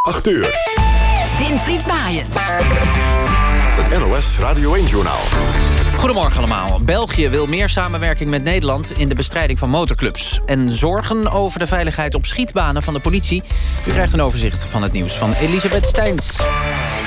8 uur. Winfried Maaiens. Het NOS Radio 1-journaal. Goedemorgen allemaal. België wil meer samenwerking met Nederland... in de bestrijding van motorclubs. En zorgen over de veiligheid op schietbanen van de politie. U krijgt een overzicht van het nieuws van Elisabeth Steins.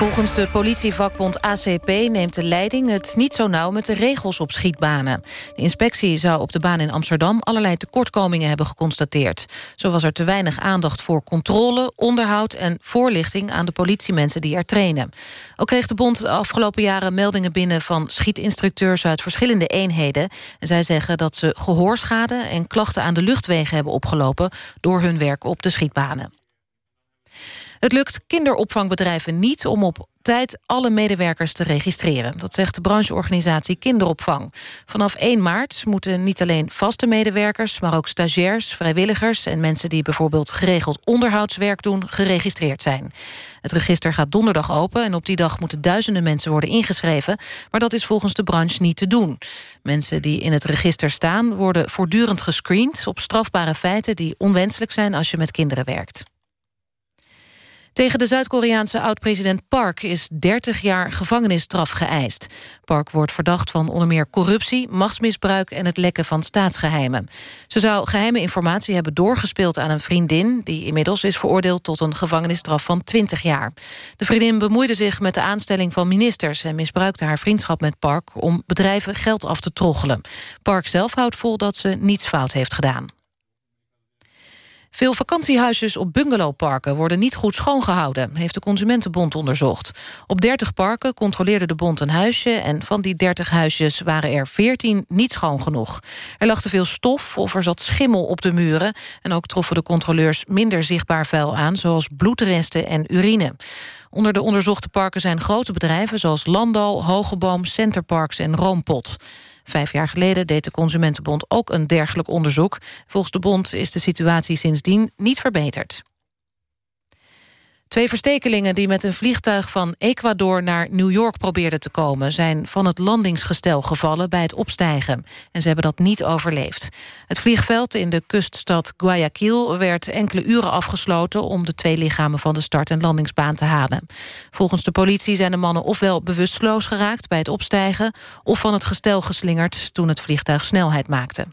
Volgens de politievakbond ACP neemt de leiding het niet zo nauw met de regels op schietbanen. De inspectie zou op de baan in Amsterdam allerlei tekortkomingen hebben geconstateerd. Zo was er te weinig aandacht voor controle, onderhoud en voorlichting aan de politiemensen die er trainen. Ook kreeg de bond de afgelopen jaren meldingen binnen van schietinstructeurs uit verschillende eenheden. En zij zeggen dat ze gehoorschade en klachten aan de luchtwegen hebben opgelopen door hun werk op de schietbanen. Het lukt kinderopvangbedrijven niet om op tijd alle medewerkers te registreren. Dat zegt de brancheorganisatie Kinderopvang. Vanaf 1 maart moeten niet alleen vaste medewerkers... maar ook stagiairs, vrijwilligers en mensen die bijvoorbeeld geregeld onderhoudswerk doen... geregistreerd zijn. Het register gaat donderdag open en op die dag moeten duizenden mensen worden ingeschreven. Maar dat is volgens de branche niet te doen. Mensen die in het register staan worden voortdurend gescreend... op strafbare feiten die onwenselijk zijn als je met kinderen werkt. Tegen de Zuid-Koreaanse oud-president Park is 30 jaar gevangenisstraf geëist. Park wordt verdacht van onder meer corruptie, machtsmisbruik en het lekken van staatsgeheimen. Ze zou geheime informatie hebben doorgespeeld aan een vriendin... die inmiddels is veroordeeld tot een gevangenisstraf van 20 jaar. De vriendin bemoeide zich met de aanstelling van ministers... en misbruikte haar vriendschap met Park om bedrijven geld af te troggelen. Park zelf houdt vol dat ze niets fout heeft gedaan. Veel vakantiehuisjes op bungalowparken worden niet goed schoongehouden, heeft de Consumentenbond onderzocht. Op 30 parken controleerde de bond een huisje en van die 30 huisjes waren er 14 niet schoon genoeg. Er lag te veel stof of er zat schimmel op de muren en ook troffen de controleurs minder zichtbaar vuil aan, zoals bloedresten en urine. Onder de onderzochte parken zijn grote bedrijven zoals Landal, Hogeboom, Centerparks en Roompot. Vijf jaar geleden deed de Consumentenbond ook een dergelijk onderzoek. Volgens de bond is de situatie sindsdien niet verbeterd. Twee verstekelingen die met een vliegtuig van Ecuador naar New York probeerden te komen... zijn van het landingsgestel gevallen bij het opstijgen. En ze hebben dat niet overleefd. Het vliegveld in de kuststad Guayaquil werd enkele uren afgesloten... om de twee lichamen van de start- en landingsbaan te halen. Volgens de politie zijn de mannen ofwel bewusteloos geraakt bij het opstijgen... of van het gestel geslingerd toen het vliegtuig snelheid maakte.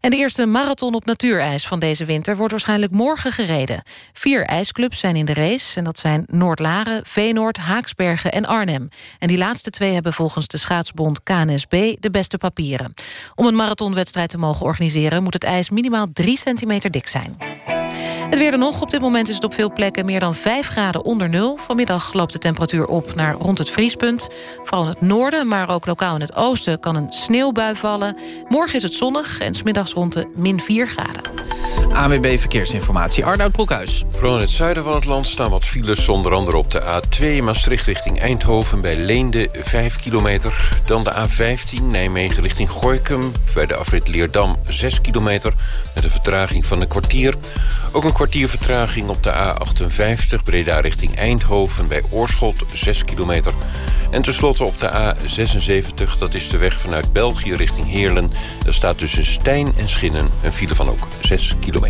En de eerste marathon op natuurijs van deze winter wordt waarschijnlijk morgen gereden. Vier ijsclubs zijn in de race en dat zijn Noordlaren, Veenoord, Haaksbergen en Arnhem. En die laatste twee hebben volgens de schaatsbond KNSB de beste papieren. Om een marathonwedstrijd te mogen organiseren moet het ijs minimaal 3 centimeter dik zijn. Het weer er nog. Op dit moment is het op veel plekken meer dan 5 graden onder nul. Vanmiddag loopt de temperatuur op naar rond het vriespunt. Vooral in het noorden, maar ook lokaal in het oosten... kan een sneeuwbui vallen. Morgen is het zonnig en smiddags rond de min 4 graden. AWB Verkeersinformatie, Arnoud Broekhuis. Vooral in het zuiden van het land staan wat files... onder andere op de A2 Maastricht richting Eindhoven... bij Leende 5 kilometer. Dan de A15 Nijmegen richting Gooikum... bij de afrit Leerdam 6 kilometer... met een vertraging van een kwartier... Ook een kwartier vertraging op de A58 Breda richting Eindhoven... bij Oorschot, 6 kilometer. En tenslotte op de A76, dat is de weg vanuit België richting Heerlen. Daar staat tussen Stijn en Schinnen een file van ook 6 kilometer.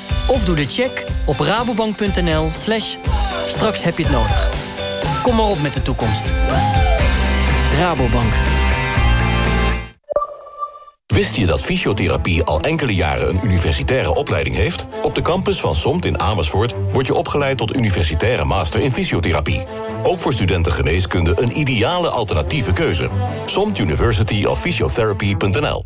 Of doe de check op rabobank.nl slash straks heb je het nodig. Kom maar op met de toekomst. Rabobank. Wist je dat fysiotherapie al enkele jaren een universitaire opleiding heeft? Op de campus van SOMT in Amersfoort word je opgeleid tot universitaire master in fysiotherapie. Ook voor studenten geneeskunde een ideale alternatieve keuze. SOMT University of Physiotherapy.nl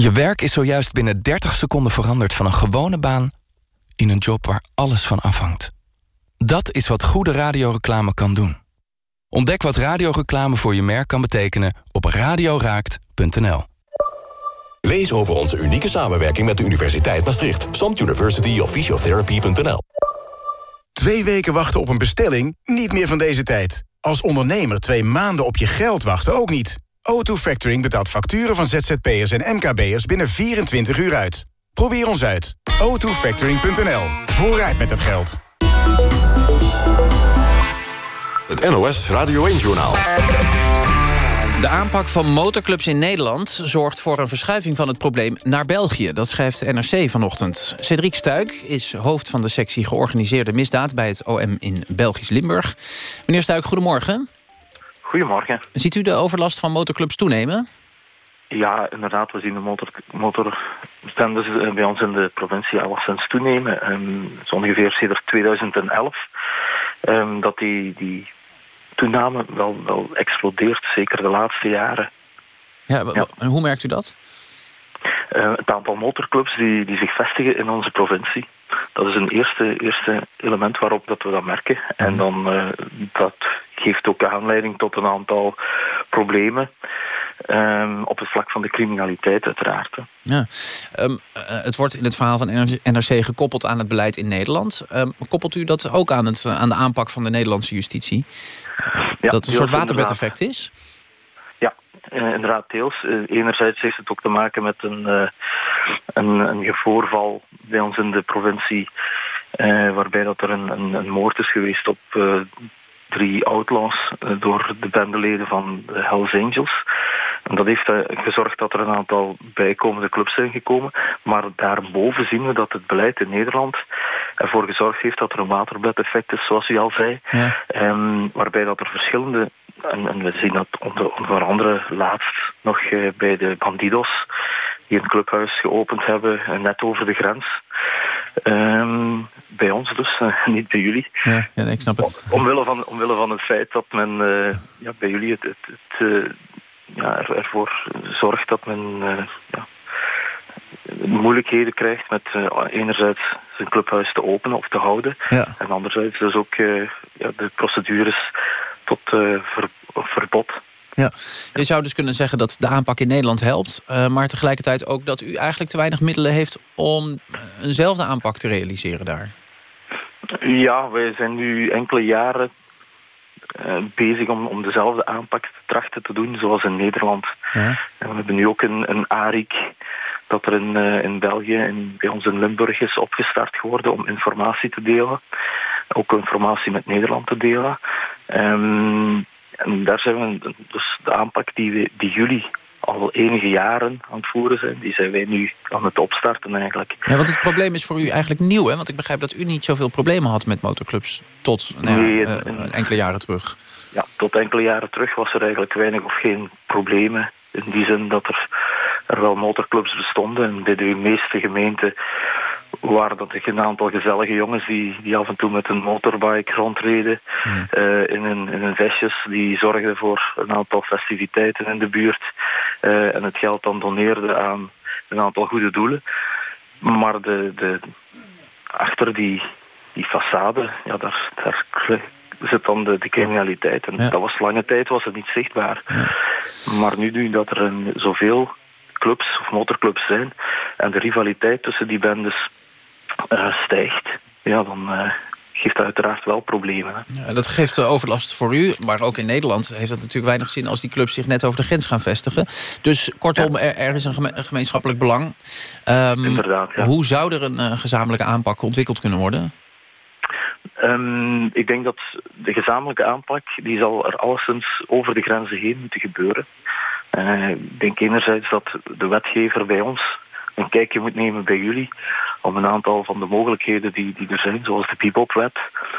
Je werk is zojuist binnen 30 seconden veranderd van een gewone baan in een job waar alles van afhangt. Dat is wat goede radioreclame kan doen. Ontdek wat radioreclame voor je merk kan betekenen op radioraakt.nl. Lees over onze unieke samenwerking met de Universiteit Maastricht. Samt University of Physiotherapy.nl Twee weken wachten op een bestelling? Niet meer van deze tijd. Als ondernemer twee maanden op je geld wachten ook niet. O2 Factoring betaalt facturen van ZZP'ers en MKB'ers binnen 24 uur uit. Probeer ons uit. o2factoring.nl. Vooruit met het geld. Het NOS Radio 1-journaal. De aanpak van motorclubs in Nederland zorgt voor een verschuiving van het probleem naar België. Dat schrijft NRC vanochtend. Cedric Stuik is hoofd van de sectie georganiseerde misdaad bij het OM in Belgisch Limburg. Meneer Stuik, goedemorgen. Goedemorgen. Ziet u de overlast van motorclubs toenemen? Ja, inderdaad. We zien de motor, eh, bij ons in de provincie al sinds toenemen. Um, zo ongeveer sinds 2011. Um, dat die, die toename wel, wel explodeert, zeker de laatste jaren. Ja, ja. En hoe merkt u dat? Uh, het aantal motorclubs die, die zich vestigen in onze provincie. Dat is een eerste, eerste element waarop dat we dat merken. En dan uh, dat geeft ook aanleiding tot een aantal problemen. Um, op het vlak van de criminaliteit uiteraard. Ja. Um, uh, het wordt in het verhaal van NRC gekoppeld aan het beleid in Nederland. Um, koppelt u dat ook aan, het, aan de aanpak van de Nederlandse justitie? Ja, dat een soort waterbedeffect is? Uh, inderdaad deels. Uh, enerzijds heeft het ook te maken met een, uh, een, een voorval bij ons in de provincie... waarbij dat er een, een, een, moord is geweest op drie outlaws door de bendeleden van de Hells Angels. En dat heeft gezorgd dat er een aantal bijkomende clubs zijn gekomen. Maar daarboven zien we dat het beleid in Nederland ervoor gezorgd heeft dat er een waterbed-effect is, zoals u al zei. Ja. Um, waarbij dat er verschillende, en, en, we zien dat onder, onder andere laatst nog uh, bij de Bandidos, die een clubhuis geopend hebben, uh, net over de grens. Um, bij ons dus, uh, niet bij jullie. Ja, ja ik snap het. Omwille van, omwille van het feit dat men ja, bij jullie het, het, het ja, er, ervoor zorgt dat men ja, moeilijkheden krijgt met enerzijds zijn clubhuis te openen of te houden. Ja. En anderzijds dus ook ja, de procedures tot ver, verbod. Ja, je zou dus kunnen zeggen dat de aanpak in Nederland helpt... maar tegelijkertijd ook dat u eigenlijk te weinig middelen heeft... om eenzelfde aanpak te realiseren daar. Ja, wij zijn nu enkele jaren bezig om, om dezelfde aanpak te trachten te doen... zoals in Nederland. Ja. En we hebben nu ook een, een ARIC dat er in, in België en bij ons in Limburg is opgestart geworden om informatie te delen. Ook informatie met Nederland te delen. Um, en daar zijn we, dus de aanpak die, we, die jullie al enige jaren aan het voeren zijn, die zijn wij nu aan het opstarten eigenlijk. Ja, want het probleem is voor u eigenlijk nieuw, hè? Want ik begrijp dat u niet zoveel problemen had met motorclubs tot nou, nee, uh, enkele jaren terug. Ja, tot enkele jaren terug was er eigenlijk weinig of geen problemen. In die zin dat er er wel motorclubs bestonden. En bij de meeste gemeenten waren dat een aantal gezellige jongens die, die af en toe met een motorbike rondreden Hmm. uh, in, hun, in hun vestjes. Die zorgden voor een aantal festiviteiten in de buurt uh, en het geld dan doneerden aan een aantal goede doelen. Maar de, de, achter die, die façade, ja, daar, daar zit dan de, de criminaliteit. En Ja. dat was lange tijd was het niet zichtbaar. Maar nu, nu dat er een, zoveel clubs of motorclubs zijn en de rivaliteit tussen die bendes stijgt, ja, dan uh, geeft dat uiteraard wel problemen. Hè. Ja, dat geeft uh, overlast voor u, maar ook in Nederland heeft het natuurlijk weinig zin als die clubs zich net over de grens gaan vestigen. Dus kortom, er, er, is een, geme een, gemeenschappelijk belang. Um, Inderdaad, ja. Hoe zou er een gezamenlijke aanpak ontwikkeld kunnen worden? Um, ik denk dat de gezamenlijke aanpak, die zal er alleszins over de grenzen heen moeten gebeuren. Uh, ik denk enerzijds dat de wetgever bij ons een kijkje moet nemen bij jullie om een aantal van de mogelijkheden die, die er zijn, zoals de bebopwet,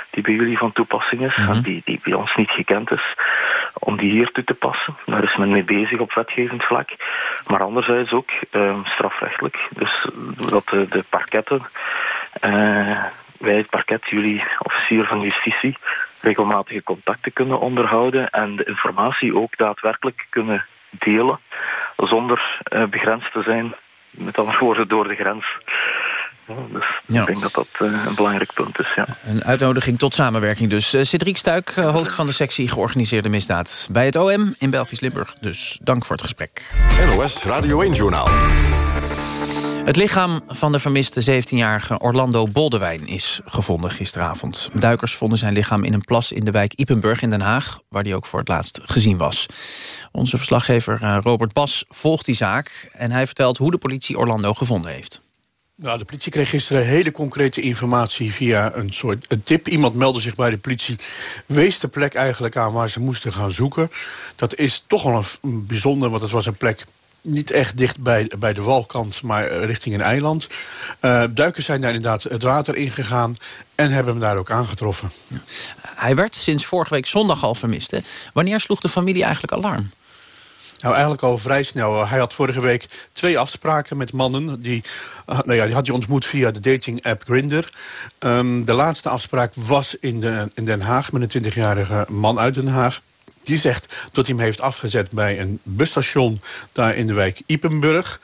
die bij jullie van toepassing is, Mhm. en die, die bij ons niet gekend is, om die hier toe te passen. Daar is men mee bezig op wetgevend vlak. Maar anderzijds ook uh, strafrechtelijk. Dus dat de, de parketten, uh, wij het parket, jullie officier van justitie, regelmatige contacten kunnen onderhouden en de informatie ook daadwerkelijk kunnen delen zonder uh, begrensd te zijn, met andere woorden door de grens. Dus ja. ik denk dat dat uh, een belangrijk punt is. Ja. Een uitnodiging tot samenwerking dus. Uh, Cedric Stuik, uh, hoofd van de sectie georganiseerde misdaad... bij het OM in Belgisch Limburg. Dus dank voor het gesprek. NOS Radio 1-journaal. Het lichaam van de vermiste 17-jarige Orlando Boldewijn is gevonden gisteravond. Duikers vonden zijn lichaam in een plas in de wijk Ipenburg in Den Haag... waar hij ook voor het laatst gezien was. Onze verslaggever Robert Bas volgt die zaak... en hij vertelt hoe de politie Orlando gevonden heeft. Nou, de politie kreeg gisteren hele concrete informatie via een soort een tip. Iemand meldde zich bij de politie, wees de plek eigenlijk aan waar ze moesten gaan zoeken. Dat is toch wel een bijzonder, want het was een plek niet echt dicht bij, bij de walkant, maar richting een eiland. Uh, duikers zijn daar inderdaad het water ingegaan en hebben hem daar ook aangetroffen. Hij werd sinds vorige week zondag al vermist. Hè? Wanneer sloeg de familie eigenlijk alarm? Nou, eigenlijk al vrij snel. Hij had vorige week twee afspraken met mannen. Die, nou ja, die had hij ontmoet via de dating-app Grindr. Um, de laatste afspraak was in, de, in Den Haag met een 20-jarige man uit Den Haag. Die zegt dat hij hem heeft afgezet bij een busstation daar in de wijk Ipenburg.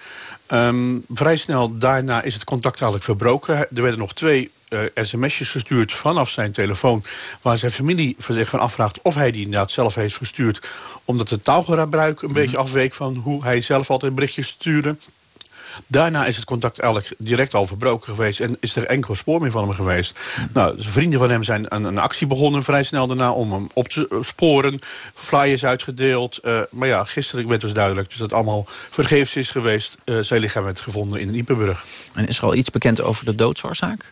Um, vrij snel daarna is het contact eigenlijk verbroken. Er werden nog twee uh, sms'jes gestuurd vanaf zijn telefoon... waar zijn familie zich van afvraagt of hij die inderdaad zelf heeft gestuurd... omdat het taalgebruik een beetje afweek van hoe hij zelf altijd berichtjes stuurde... Daarna is het contact eigenlijk direct al verbroken geweest... en is er enkel spoor meer van hem geweest. Nou, vrienden van hem zijn een, een, actie begonnen vrij snel daarna... om hem op te sporen, flyers uitgedeeld. Uh, maar ja, gisteren werd dus duidelijk dus dat het allemaal vergeefs is geweest. Uh, zijn lichaam werd gevonden in Iepenburg. En is er al iets bekend over de doodsoorzaak?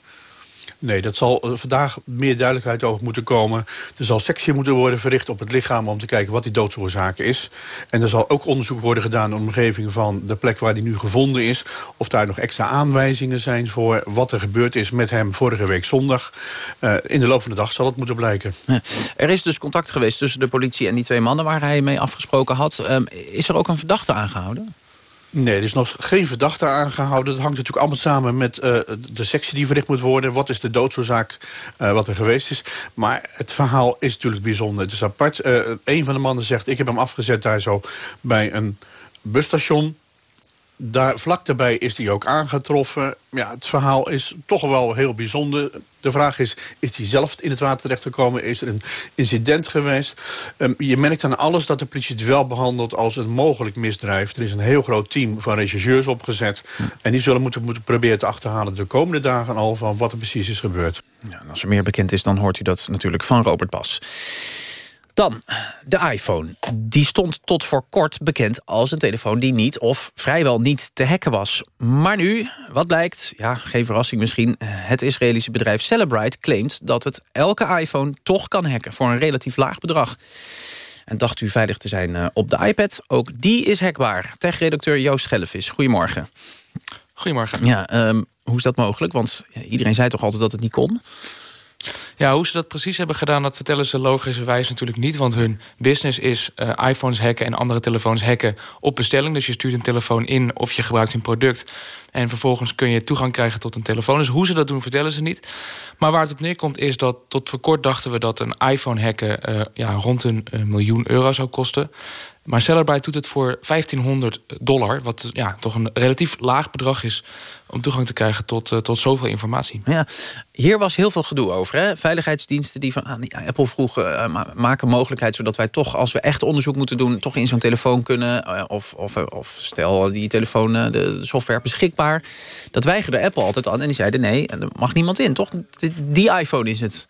Nee, dat zal eh, vandaag meer duidelijkheid over moeten komen. Er zal sectie moeten worden verricht op het lichaam... om te kijken wat die doodsoorzaak is. En er zal ook onderzoek worden gedaan in de omgeving van de plek waar hij nu gevonden is. Of daar nog extra aanwijzingen zijn voor wat er gebeurd is met hem vorige week zondag. Uh, in de loop van de dag zal het moeten blijken. Er is dus contact geweest tussen de politie en die twee mannen waar hij mee afgesproken had. Um, is er ook een verdachte aangehouden? Nee, er is nog geen verdachte aangehouden. Dat hangt natuurlijk allemaal samen met uh, de sectie die verricht moet worden. Wat is de doodsoorzaak uh, wat er geweest is. Maar het verhaal is natuurlijk bijzonder. Het is apart. Uh, een van de mannen zegt, ik heb hem afgezet daar zo bij een busstation daar, vlak daarbij is hij ook aangetroffen. Ja, het verhaal is toch wel heel bijzonder. De vraag is, is hij zelf in het water terechtgekomen? Is er een incident geweest? Um, je merkt aan alles dat de politie het wel behandelt als een mogelijk misdrijf. Er is een heel groot team van rechercheurs opgezet. En die zullen moeten, moeten proberen te achterhalen de komende dagen al... van wat er precies is gebeurd. Ja, als er meer bekend is, dan hoort u dat natuurlijk van Robert Bas. Dan, de iPhone. Die stond tot voor kort bekend als een telefoon die niet of vrijwel niet te hacken was. Maar nu, wat blijkt, ja, geen verrassing misschien... het Israëlische bedrijf Celebrite claimt dat het elke iPhone toch kan hacken... voor een relatief laag bedrag. En dacht u veilig te zijn eh, op de iPad? Ook die is hackbaar. Tech-redacteur Joost Schellevis, goedemorgen. Goedemorgen. Ja, um, hoe is dat mogelijk? Want iedereen zei toch altijd dat het niet kon? Ja, hoe ze dat precies hebben gedaan, dat vertellen ze logischerwijs natuurlijk niet. Want hun business is uh, iPhones hacken en andere telefoons hacken op bestelling. Dus je stuurt een telefoon in of je gebruikt een product. En vervolgens kun je toegang krijgen tot een telefoon. Dus hoe ze dat doen, vertellen ze niet. Maar waar het op neerkomt is dat tot voor kort dachten we dat een iPhone hacken uh, ja, rond een miljoen euro zou kosten. Maar Celebrite doet het voor 1500 dollar, wat ja, toch een relatief laag bedrag is om toegang te krijgen tot, uh, tot zoveel informatie. Ja, hier was heel veel gedoe over. Hè? Veiligheidsdiensten die van ah, Apple vroegen... Uh, maken mogelijkheid zodat wij toch, als we echt onderzoek moeten doen... toch in zo'n telefoon kunnen. Uh, of, of, of stel die telefoon, de software beschikbaar. Dat weigerde Apple altijd aan. En die zeiden nee, er mag niemand in, toch? Die iPhone is het.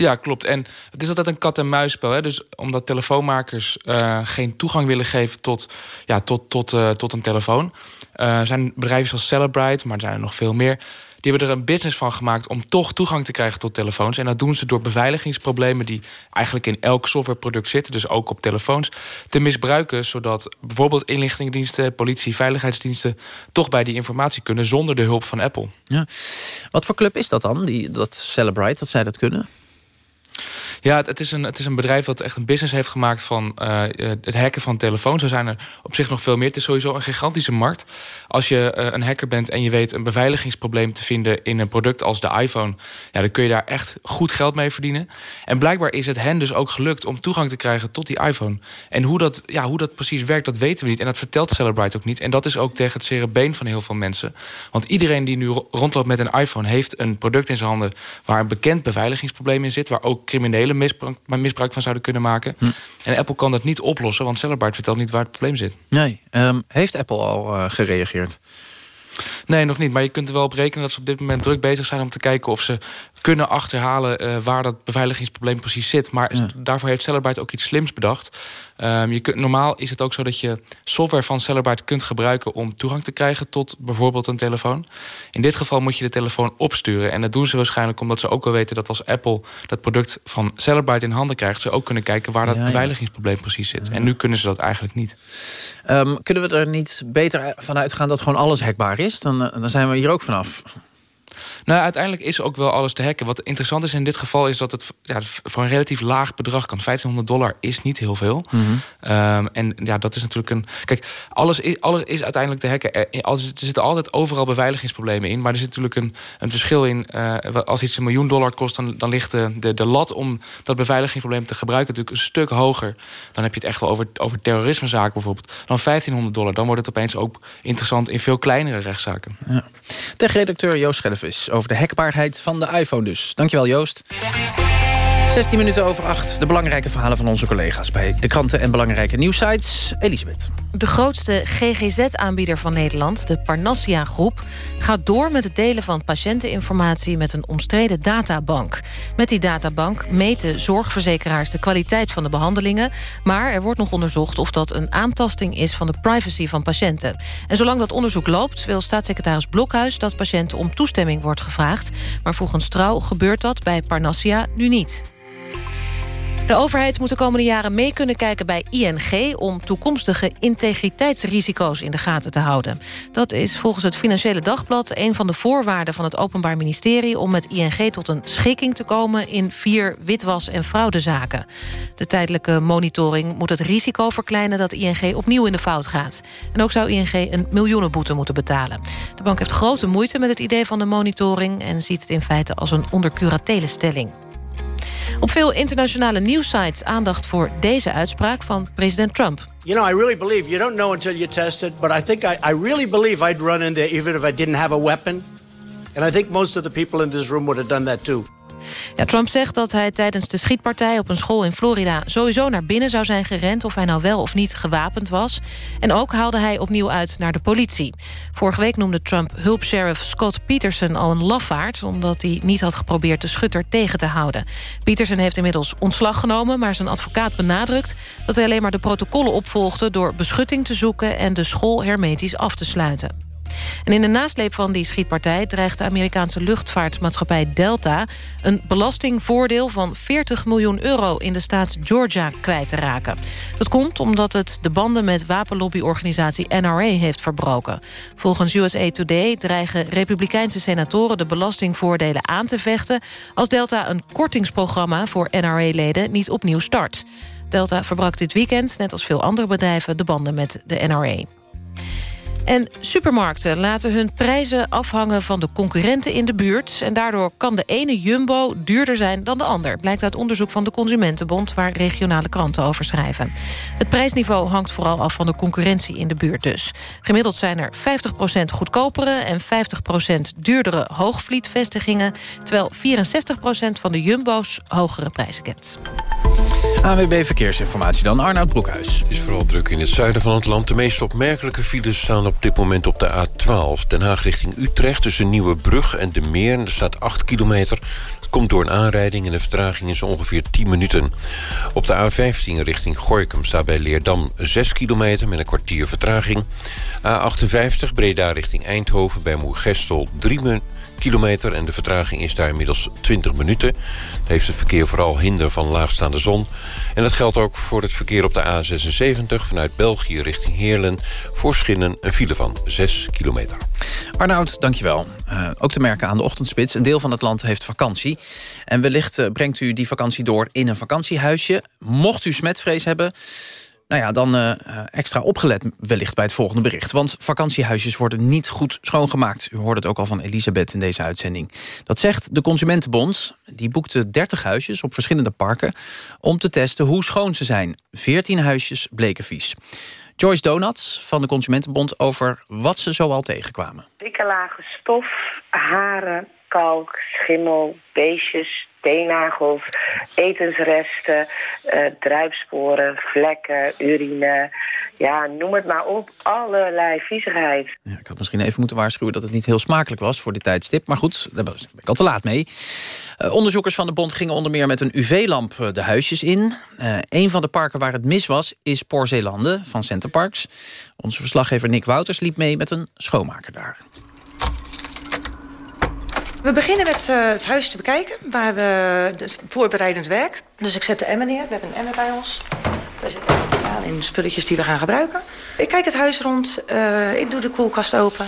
Ja, klopt. En het is altijd een kat-en-muisspel. Hè? Dus omdat telefoonmakers uh, geen toegang willen geven tot, ja, tot, tot, uh, tot een telefoon... Uh, zijn bedrijven zoals Celebrite, maar er zijn er nog veel meer... die hebben er een business van gemaakt om toch toegang te krijgen tot telefoons. En dat doen ze door beveiligingsproblemen... die eigenlijk in elk softwareproduct zitten, dus ook op telefoons... te misbruiken, zodat bijvoorbeeld inlichtingendiensten... politie, veiligheidsdiensten toch bij die informatie kunnen... zonder de hulp van Apple. Ja. Wat voor club is dat dan, die, dat Celebrite, dat zij dat kunnen? Ja, het, is een, het is een bedrijf dat echt een business heeft gemaakt van uh, het hacken van telefoons. Er zijn er op zich nog veel meer. Het is sowieso een gigantische markt. Als je uh, een hacker bent en je weet een beveiligingsprobleem te vinden in een product als de iPhone, ja, dan kun je daar echt goed geld mee verdienen. En blijkbaar is het hen dus ook gelukt om toegang te krijgen tot die iPhone. En hoe dat, ja, hoe dat precies werkt, dat weten we niet. En dat vertelt Celebrite ook niet. En dat is ook tegen het cerebeen van heel veel mensen. Want iedereen die nu rondloopt met een iPhone heeft een product in zijn handen waar een bekend beveiligingsprobleem in zit, waar ook criminelen misbruik, misbruik van zouden kunnen maken. Hm. En Apple kan dat niet oplossen, want Celebrite vertelt niet waar het probleem zit. Nee, um, heeft Apple al uh, gereageerd? Nee, nog niet. Maar je kunt er wel op rekenen dat ze op dit moment druk bezig zijn... om te kijken of ze kunnen achterhalen uh, waar dat beveiligingsprobleem precies zit. Maar ja. daarvoor heeft Celebrite ook iets slims bedacht. Um, je kunt, normaal is het ook zo dat je software van Celebrite kunt gebruiken... om toegang te krijgen tot bijvoorbeeld een telefoon. In dit geval moet je de telefoon opsturen. En dat doen ze waarschijnlijk omdat ze ook wel weten... dat als Apple dat product van Celebrite in handen krijgt... ze ook kunnen kijken waar dat ja, beveiligingsprobleem precies zit. En nu kunnen ze dat eigenlijk niet. Um, kunnen we er niet beter van uitgaan dat gewoon alles hackbaar is? Dan, dan zijn we hier ook vanaf. Nou, uiteindelijk is ook wel alles te hacken. Wat interessant is in dit geval is dat het ja, voor een relatief laag bedrag kan. 1500 dollar is niet heel veel. Mm -hmm. um, en ja, dat is natuurlijk een... Kijk, alles is, alles is uiteindelijk te hacken. Er, er zitten altijd overal beveiligingsproblemen in. Maar er zit natuurlijk een, een verschil in. Uh, als iets een miljoen dollar kost, dan, dan ligt de, de, de lat om dat beveiligingsprobleem te gebruiken natuurlijk een stuk hoger. Dan heb je het echt wel over, over terrorismezaken bijvoorbeeld. Dan 1500 dollar. Dan wordt het opeens ook interessant in veel kleinere rechtszaken. Ja. Tech-redacteur Joost Schellevis over de hekbaarheid van de iPhone dus. Dankjewel Joost. 16 minuten over 8. De belangrijke verhalen van onze collega's... bij de kranten en belangrijke nieuwsites. Elisabeth. De grootste GGZ-aanbieder van Nederland, de Parnassia Groep... gaat door met het delen van patiënteninformatie... met een omstreden databank. Met die databank meten zorgverzekeraars de kwaliteit van de behandelingen... maar er wordt nog onderzocht of dat een aantasting is... van de privacy van patiënten. En zolang dat onderzoek loopt, wil staatssecretaris Blokhuis... dat patiënten om toestemming wordt gevraagd. Maar volgens Trouw gebeurt dat bij Parnassia nu niet. De overheid moet de komende jaren mee kunnen kijken bij ING... om toekomstige integriteitsrisico's in de gaten te houden. Dat is volgens het Financiële Dagblad een van de voorwaarden van het Openbaar Ministerie... om met ING tot een schikking te komen in vier witwas- en fraudezaken. De tijdelijke monitoring moet het risico verkleinen... dat ING opnieuw in de fout gaat. En ook zou ING een miljoenenboete moeten betalen. De bank heeft grote moeite met het idee van de monitoring... en ziet het in feite als een ondercuratele stelling. Op veel internationale nieuwsites aandacht voor deze uitspraak van president Trump. You know, I really believe, you don't know until you test it, but I think I, I really believe I'd run in there even if I didn't have a weapon. And I think most of the people in this room would have done that too. Ja, Trump zegt dat hij tijdens de schietpartij op een school in Florida... sowieso naar binnen zou zijn gerend of hij nou wel of niet gewapend was. En ook haalde hij opnieuw uit naar de politie. Vorige week noemde Trump hulpsheriff Scott Peterson al een lafaard... omdat hij niet had geprobeerd de schutter tegen te houden. Peterson heeft inmiddels ontslag genomen... maar zijn advocaat benadrukt dat hij alleen maar de protocollen opvolgde... door beschutting te zoeken en de school hermetisch af te sluiten. En in de nasleep van die schietpartij dreigt de Amerikaanse luchtvaartmaatschappij Delta... een belastingvoordeel van 40 miljoen euro in de staat Georgia kwijt te raken. Dat komt omdat het de banden met wapenlobbyorganisatie NRA heeft verbroken. Volgens USA Today dreigen republikeinse senatoren de belastingvoordelen aan te vechten... als Delta een kortingsprogramma voor NRA-leden niet opnieuw start. Delta verbrak dit weekend, net als veel andere bedrijven, de banden met de NRA. En supermarkten laten hun prijzen afhangen van de concurrenten in de buurt. En daardoor kan de ene Jumbo duurder zijn dan de ander. Blijkt uit onderzoek van de Consumentenbond... waar regionale kranten over schrijven. Het prijsniveau hangt vooral af van de concurrentie in de buurt dus. Gemiddeld zijn er 50% goedkopere en 50% duurdere hoogvlietvestigingen... terwijl 64% van de Jumbo's hogere prijzen kent. AWB Verkeersinformatie dan, Arnoud Broekhuis. Het is vooral druk in het zuiden van het land. De meest opmerkelijke files staan op dit moment op de A12. Den Haag richting Utrecht tussen Nieuwebrug en De Meer. Er staat 8 kilometer. Het komt door een aanrijding en de vertraging is ongeveer 10 minuten. Op de A15 richting Gorkum staat bij Leerdam 6 kilometer... met een kwartier vertraging. A58 Breda richting Eindhoven bij Moergestel 3 minuten kilometer en de vertraging is daar inmiddels 20 minuten. heeft het verkeer vooral hinder van laagstaande zon. En dat geldt ook voor het verkeer op de A76 vanuit België richting Heerlen... voor Schinnen een file van 6 kilometer. Arnoud, dankjewel. Uh, ook te merken aan de ochtendspits. Een deel van het land heeft vakantie. En wellicht uh, brengt u die vakantie door in een vakantiehuisje. Mocht u smetvrees hebben... Nou ja, dan uh, extra opgelet wellicht bij het volgende bericht. Want vakantiehuisjes worden niet goed schoongemaakt. U hoorde het ook al van Elisabeth in deze uitzending. Dat zegt de Consumentenbond. Die boekte 30 huisjes op verschillende parken... om te testen hoe schoon ze zijn. 14 huisjes bleken vies. Joyce Donuts van de Consumentenbond over wat ze zoal tegenkwamen. Dikke lage stof, haren, kalk, schimmel, beestjes, teennagels, etensresten, uh, druipsporen, vlekken, urine. Ja, noem het maar op. Allerlei viezigheid. Ja, ik had misschien even moeten waarschuwen dat het niet heel smakelijk was voor dit tijdstip. Maar goed, daar ben ik al te laat mee. Uh, onderzoekers van de bond gingen onder meer met een UV-lamp eh, de huisjes in. Uh, een van de parken waar het mis was is Poorzeelanden van Centerparks. Onze verslaggever Nick Wouters liep mee met een schoonmaker daar. We beginnen met uh, het huis te bekijken, waar we het voorbereidend werk. Dus ik zet de emmer neer. We hebben een emmer bij ons. Daar zitten materiaal in, spulletjes die we gaan gebruiken. Ik kijk het huis rond. Uh, ik doe de koelkast open.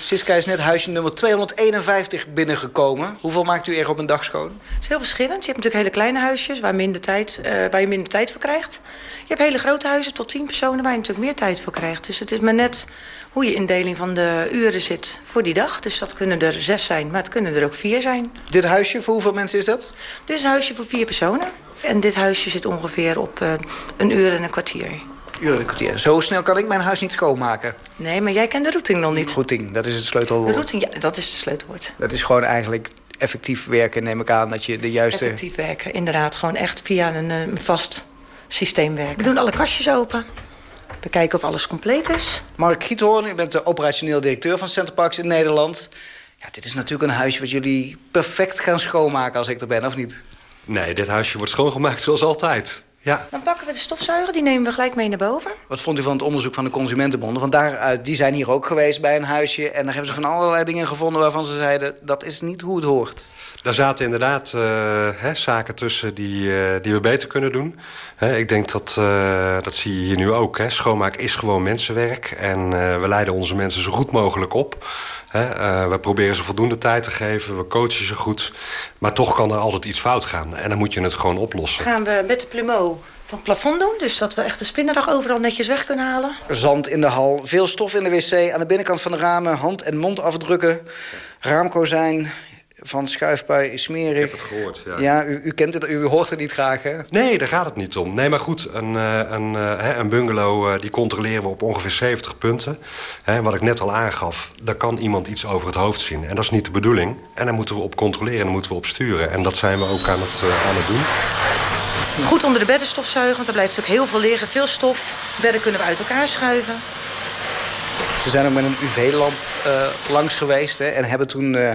Siska is net huisje nummer 251 binnengekomen. Hoeveel maakt u er op een dag schoon? Het is heel verschillend. Je hebt natuurlijk hele kleine huisjes waar, minder tijd, uh, waar je minder tijd voor krijgt. Je hebt hele grote huizen tot 10 personen waar je natuurlijk meer tijd voor krijgt. Dus het is maar net hoe je indeling van de uren zit voor die dag. Dus dat kunnen er zes zijn, maar het kunnen er ook vier zijn. Dit huisje, voor hoeveel mensen is dat? Dit is een huisje voor vier personen. En dit huisje zit ongeveer op uh, een uur en een kwartier. Uur en een kwartier. Zo snel kan ik mijn huis niet schoonmaken. Nee, maar jij kent de routing nog niet. Routing, dat is het sleutelwoord. De routing, ja, dat is het sleutelwoord. Dat is gewoon eigenlijk effectief werken, neem ik aan. Dat je de juiste... Effectief werken, inderdaad. Gewoon echt via een, een vast systeem werken. We doen alle kastjes open. We kijken of alles compleet is. Mark Giethoorn, u bent de operationeel directeur van Centerparks in Nederland. Ja, dit is natuurlijk een huisje wat jullie perfect gaan schoonmaken als ik er ben, of niet? Nee, dit huisje wordt schoongemaakt zoals altijd. Ja. Dan pakken we de stofzuiger, die nemen we gelijk mee naar boven. Wat vond u van het onderzoek van de Consumentenbonden? Want daaruit, die zijn hier ook geweest bij een huisje... en daar hebben ze van allerlei dingen gevonden waarvan ze zeiden... dat is niet hoe het hoort. Daar zaten inderdaad uh, hè, zaken tussen die, uh, die we beter kunnen doen. Hè, ik denk dat, uh, dat zie je hier nu ook. Hè. Schoonmaak is gewoon mensenwerk. En we leiden onze mensen zo goed mogelijk op. Hè. we proberen ze voldoende tijd te geven. We coachen ze goed. Maar toch kan er altijd iets fout gaan. En dan moet je het gewoon oplossen. Gaan we met de plumeau van het plafond doen. Dus dat we echt de spinnerdag overal netjes weg kunnen halen. Zand in de hal, veel stof in de wc. Aan de binnenkant van de ramen hand- en mondafdrukken. Raamkozijn, van schuifpui is smerig. Ik heb het gehoord, ja. Ja, u, u kent het, u hoort het niet graag, hè? Nee, daar gaat het niet om. Nee, maar goed, een, een, een bungalow die controleren we op ongeveer 70 punten. Wat ik net al aangaf, daar kan iemand iets over het hoofd zien. En dat is niet de bedoeling. En daar moeten we op controleren en daar moeten we op sturen. En dat zijn we ook aan het, aan het doen. Goed onder de bedden stofzuigen, want er blijft natuurlijk heel veel liggen. Veel stof. Bedden kunnen we uit elkaar schuiven. Ze zijn ook met een UV-lamp uh, langs geweest hè, en hebben toen uh,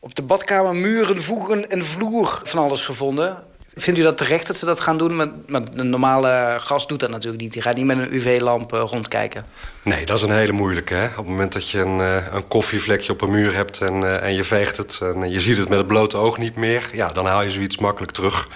op de badkamer muren, voegen en vloer van alles gevonden. Vindt u dat terecht dat ze dat gaan doen? Want een normale gast doet dat natuurlijk niet. Die gaat niet met een UV-lamp uh, rondkijken. Nee, dat is een hele moeilijke. Hè? Op het moment dat je een, een koffievlekje op een muur hebt en, uh, en je veegt het... en je ziet het met het blote oog niet meer... ja, dan haal je zoiets makkelijk terug.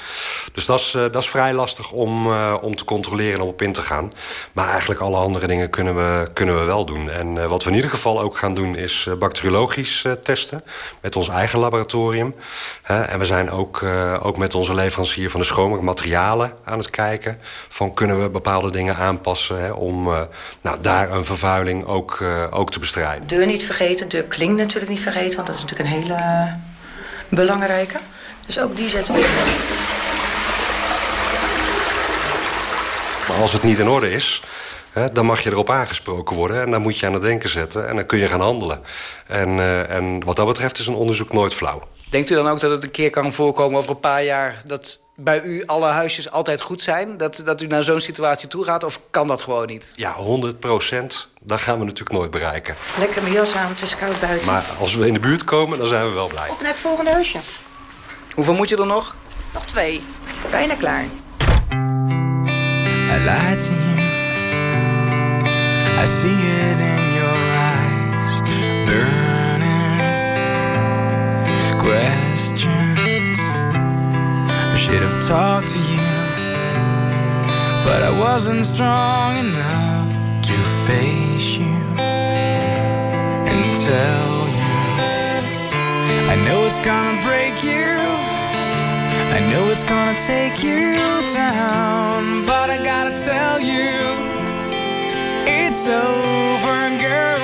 Dus dat is, dat is vrij lastig om, om te controleren en op in te gaan. Maar eigenlijk alle andere dingen kunnen we, kunnen we wel doen. En wat we in ieder geval ook gaan doen is bacteriologisch testen... met ons eigen laboratorium. en we zijn ook, ook met onze leverancier van de schoonmaakmaterialen aan het kijken... van kunnen we bepaalde dingen aanpassen hè, om nou, daar een vervuiling ook, uh, ook te bestrijden. Deur niet vergeten, deur klinkt natuurlijk niet vergeten... want dat is natuurlijk een hele uh, belangrijke. Dus ook die zetten we Maar als het niet in orde is... Hè, dan mag je erop aangesproken worden en dan moet je aan het denken zetten... en dan kun je gaan handelen. En, uh, en wat dat betreft is een onderzoek nooit flauw. Denkt u dan ook dat het een keer kan voorkomen over een paar jaar... dat bij u alle huisjes altijd goed zijn? Dat, dat u naar zo'n situatie toe gaat? Of kan dat gewoon niet? Ja, 100 procent. Dat gaan we natuurlijk nooit bereiken. Lekker mijn jas aan, het is koud buiten. Maar als we in de buurt komen, dan zijn we wel blij. Op naar het volgende huisje. Hoeveel moet je er nog? Nog twee. Bijna klaar. I lied to you. I see it in your eyes. Questions. I should have talked to you. But I wasn't strong enough to face you and tell you. I know it's gonna break you. I know it's gonna take you down, but I gotta tell you, it's over, girl.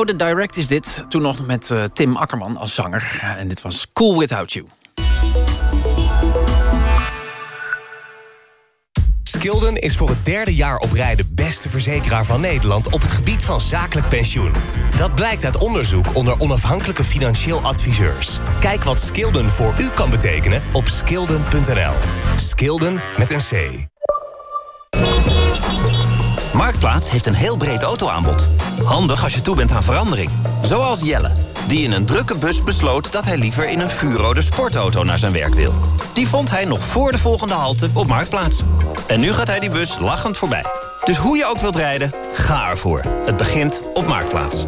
Oude Direct is dit, toen nog met eh, Tim Akkerman als zanger. En dit was Cool Without You. Skilden is voor het derde jaar op rij de beste verzekeraar van Nederland op het gebied van zakelijk pensioen. Dat blijkt uit onderzoek onder onafhankelijke financieel adviseurs. Kijk wat Skilden voor u kan betekenen op skilden.nl. Skilden met een C. Marktplaats heeft een heel breed autoaanbod. Handig als je toe bent aan verandering. Zoals Jelle, die in een drukke bus besloot... dat hij liever in een vuurrode sportauto naar zijn werk wil. Die vond hij nog voor de volgende halte op Marktplaats. En nu gaat hij die bus lachend voorbij. Dus hoe je ook wilt rijden, ga ervoor. Het begint op Marktplaats.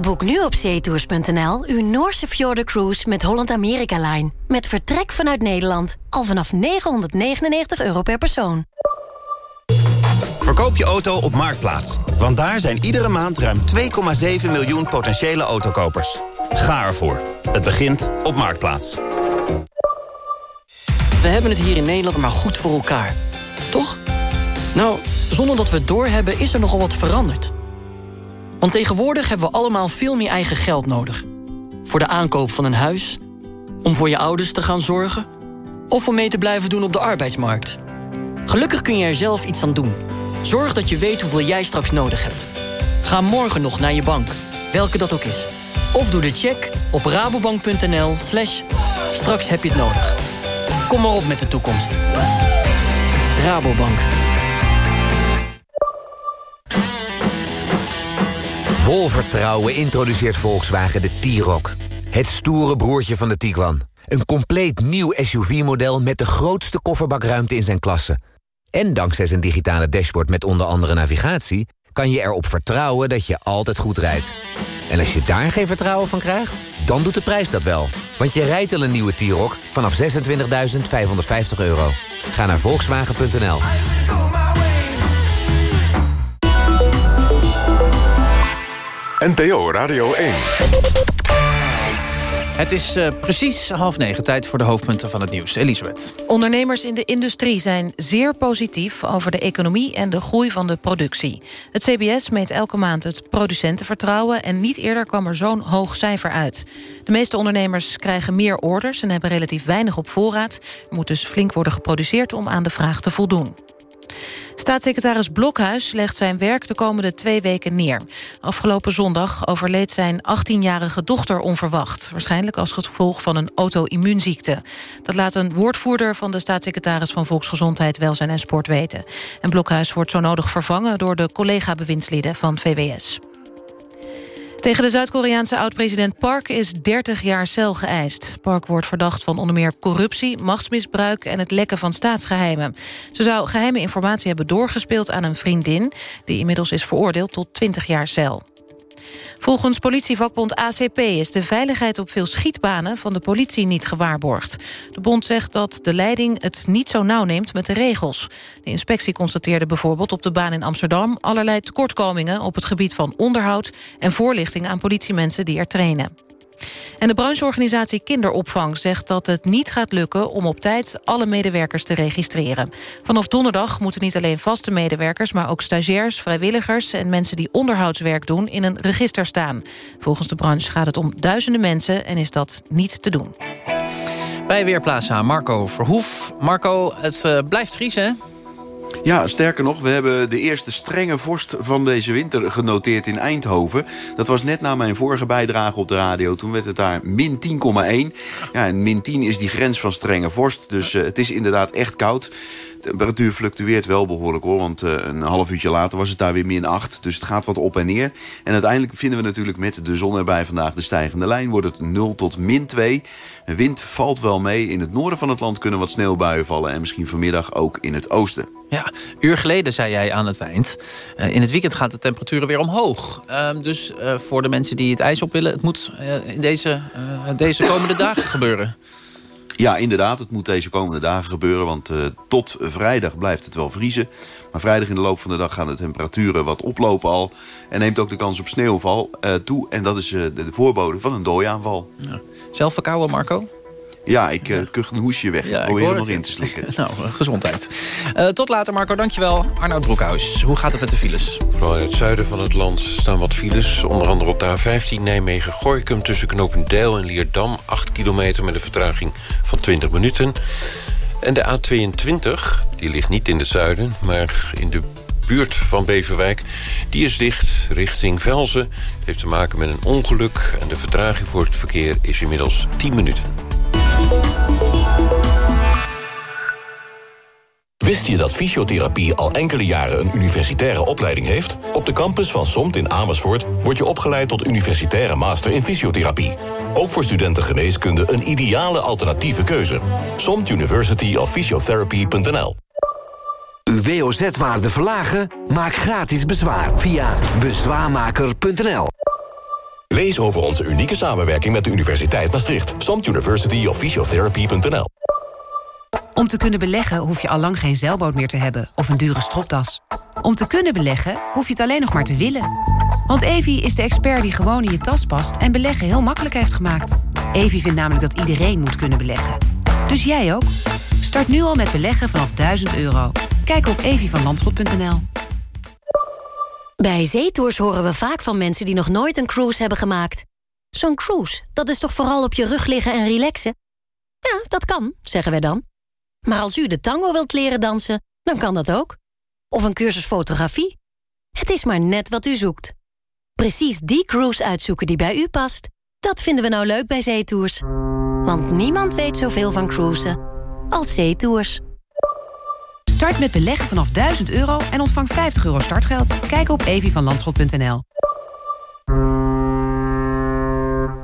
Boek nu op zeetours.nl uw Noorse Cruise met Holland America Line. Met vertrek vanuit Nederland. Al vanaf 999 euro per persoon. Verkoop je auto op Marktplaats. Want daar zijn iedere maand ruim 2,7 miljoen potentiële autokopers. Ga ervoor. Het begint op Marktplaats. We hebben het hier in Nederland maar goed voor elkaar. Toch? Nou, zonder dat we het doorhebben is er nogal wat veranderd. Want tegenwoordig hebben we allemaal veel meer eigen geld nodig. Voor de aankoop van een huis, om voor je ouders te gaan zorgen... of om mee te blijven doen op de arbeidsmarkt. Gelukkig kun je er zelf iets aan doen. Zorg dat je weet hoeveel jij straks nodig hebt. Ga morgen nog naar je bank, welke dat ook is. Of doe de check op rabobank.nl slash straks heb je het nodig. Kom maar op met de toekomst. Rabobank. Vol vertrouwen introduceert Volkswagen de T-Roc. Het stoere broertje van de Tiguan. Een compleet nieuw SUV-model met de grootste kofferbakruimte in zijn klasse. En dankzij zijn digitale dashboard met onder andere navigatie... kan je erop vertrouwen dat je altijd goed rijdt. En als je daar geen vertrouwen van krijgt, dan doet de prijs dat wel. Want je rijdt al een nieuwe T-Roc vanaf 26.550 euro. Ga naar Volkswagen.nl. NPO Radio 1. Het is uh, precies half negen, tijd voor de hoofdpunten van het nieuws. Elisabeth. Ondernemers in de industrie zijn zeer positief over de economie en de groei van de productie. Het CBS meet elke maand het producentenvertrouwen en niet eerder kwam er zo'n hoog cijfer uit. De meeste ondernemers krijgen meer orders en hebben relatief weinig op voorraad. Er moet dus flink worden geproduceerd om aan de vraag te voldoen. Staatssecretaris Blokhuis legt zijn werk de komende twee weken neer. Afgelopen zondag overleed zijn 18-jarige dochter onverwacht. Waarschijnlijk als gevolg van een auto-immuunziekte. Dat laat een woordvoerder van de staatssecretaris van Volksgezondheid, Welzijn en Sport weten. En Blokhuis wordt zo nodig vervangen door de collega-bewindslieden van VWS. Tegen de Zuid-Koreaanse oud-president Park is 30 jaar cel geëist. Park wordt verdacht van onder meer corruptie, machtsmisbruik... en het lekken van staatsgeheimen. Ze zou geheime informatie hebben doorgespeeld aan een vriendin... die inmiddels is veroordeeld tot 20 jaar cel. Volgens politievakbond ACP is de veiligheid op veel schietbanen van de politie niet gewaarborgd. De bond zegt dat de leiding het niet zo nauw neemt met de regels. De inspectie constateerde bijvoorbeeld op de baan in Amsterdam allerlei tekortkomingen op het gebied van onderhoud en voorlichting aan politiemensen die er trainen. En de brancheorganisatie Kinderopvang zegt dat het niet gaat lukken... om op tijd alle medewerkers te registreren. Vanaf donderdag moeten niet alleen vaste medewerkers... maar ook stagiairs, vrijwilligers en mensen die onderhoudswerk doen... in een register staan. Volgens de branche gaat het om duizenden mensen en is dat niet te doen. Bij Weerplaza Marco Verhoef. Marco, het uh, blijft vriezen, hè? Ja, sterker nog, we hebben de eerste strenge vorst van deze winter genoteerd in Eindhoven. Dat was net na mijn vorige bijdrage op de radio. Toen werd het daar min 10,1. Ja, en min 10 is die grens van strenge vorst. Dus uh, het is inderdaad echt koud. De temperatuur fluctueert wel behoorlijk hoor. Want uh, een half uurtje later was het daar weer min 8. Dus het gaat wat op en neer. En uiteindelijk vinden we natuurlijk met de zon erbij vandaag de stijgende lijn. Wordt het 0 tot min 2. De wind valt wel mee. In het noorden van het land kunnen wat sneeuwbuien vallen. En misschien vanmiddag ook in het oosten. Ja, uur geleden zei jij aan het eind. Uh, in het weekend gaat de temperaturen weer omhoog. Uh, dus uh, voor de mensen die het ijs op willen... het moet in deze, deze komende dagen gebeuren. Ja, inderdaad. Het moet deze komende dagen gebeuren. Want tot vrijdag blijft het wel vriezen. Maar vrijdag in de loop van de dag gaan de temperaturen wat oplopen al. En neemt ook de kans op sneeuwval toe. En dat is de, de voorbode van een dooiaanval. Ja. Zelf verkouden, Marco? Ja, ik uh, kuch een hoesje weg. Ja, Probeer hem nog in te slikken. nou, gezondheid. Uh, tot later, Marco. Dankjewel. Arnoud Broekhuis. Hoe gaat het met de files? Vooral in het zuiden van het land staan wat files. Onder andere op de A15 Nijmegen-Gorkum... tussen Knopendijl en Lierdam. 8 kilometer met een vertraging van 20 minuten. En de A22, die ligt niet in het zuiden... maar in de buurt van Beverwijk. Die is dicht richting Velzen. Het heeft te maken met een ongeluk... en de vertraging voor het verkeer is inmiddels 10 minuten. Wist je dat fysiotherapie al enkele jaren een universitaire opleiding heeft? Op de campus van SOMT in Amersfoort word je opgeleid tot universitaire master in fysiotherapie. Ook voor studenten geneeskunde een ideale alternatieve keuze. SOMT University of Physiotherapy.nl Uw WOZ-waarde verlagen? Maak gratis bezwaar via bezwaarmaker.nl Lees over onze unieke samenwerking met de Universiteit Maastricht. Samt University of Physiotherapy.nl Om te kunnen beleggen hoef je al lang geen zeilboot meer te hebben of een dure stropdas. Om te kunnen beleggen hoef je het alleen nog maar te willen. Want Evi is de expert die gewoon in je tas past en beleggen heel makkelijk heeft gemaakt. Evi vindt namelijk dat iedereen moet kunnen beleggen. Dus jij ook? Start nu al met beleggen vanaf 1000 euro. Kijk op evievanlandschot.nl. Bij zeetours horen we vaak van mensen die nog nooit een cruise hebben gemaakt. Zo'n cruise, dat is toch vooral op je rug liggen en relaxen? Ja, dat kan, zeggen wij dan. Maar als u de tango wilt leren dansen, dan kan dat ook. Of een cursus fotografie. Het is maar net wat u zoekt. Precies die cruise uitzoeken die bij u past, dat vinden we nou leuk bij zeetours. Want niemand weet zoveel van cruisen als zeetours. Start met beleggen vanaf 1000 euro en ontvang 50 euro startgeld. Kijk op evievanlandschot.nl.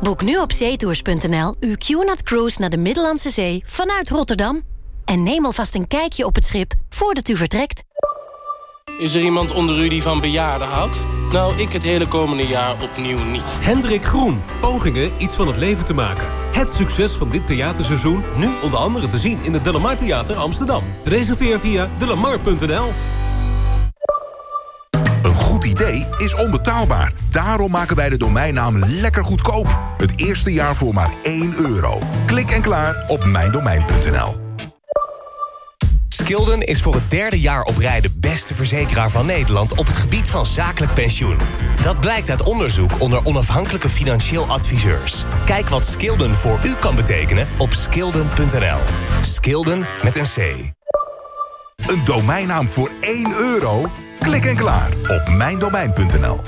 Boek nu op zeetours.nl uw QNAT Cruise naar de Middellandse Zee vanuit Rotterdam. En neem alvast een kijkje op het schip voordat u vertrekt. Is er iemand onder u die van bejaarden houdt? Nou, ik het hele komende jaar opnieuw niet. Hendrik Groen. Pogingen iets van het leven te maken. Het succes van dit theaterseizoen nu onder andere te zien in het Delamar Theater Amsterdam. Reserveer via delamar.nl. Een goed idee is onbetaalbaar. Daarom maken wij de domeinnaam lekker goedkoop. Het eerste jaar voor maar 1 euro. Klik en klaar op mijndomein.nl. Skilden is voor het derde jaar op rij de beste verzekeraar van Nederland op het gebied van zakelijk pensioen. Dat blijkt uit onderzoek onder onafhankelijke financieel adviseurs. Kijk wat Skilden voor u kan betekenen op skilden.nl. Skilden met een C. Een domeinnaam voor 1 euro? Klik en klaar op mijndomein.nl.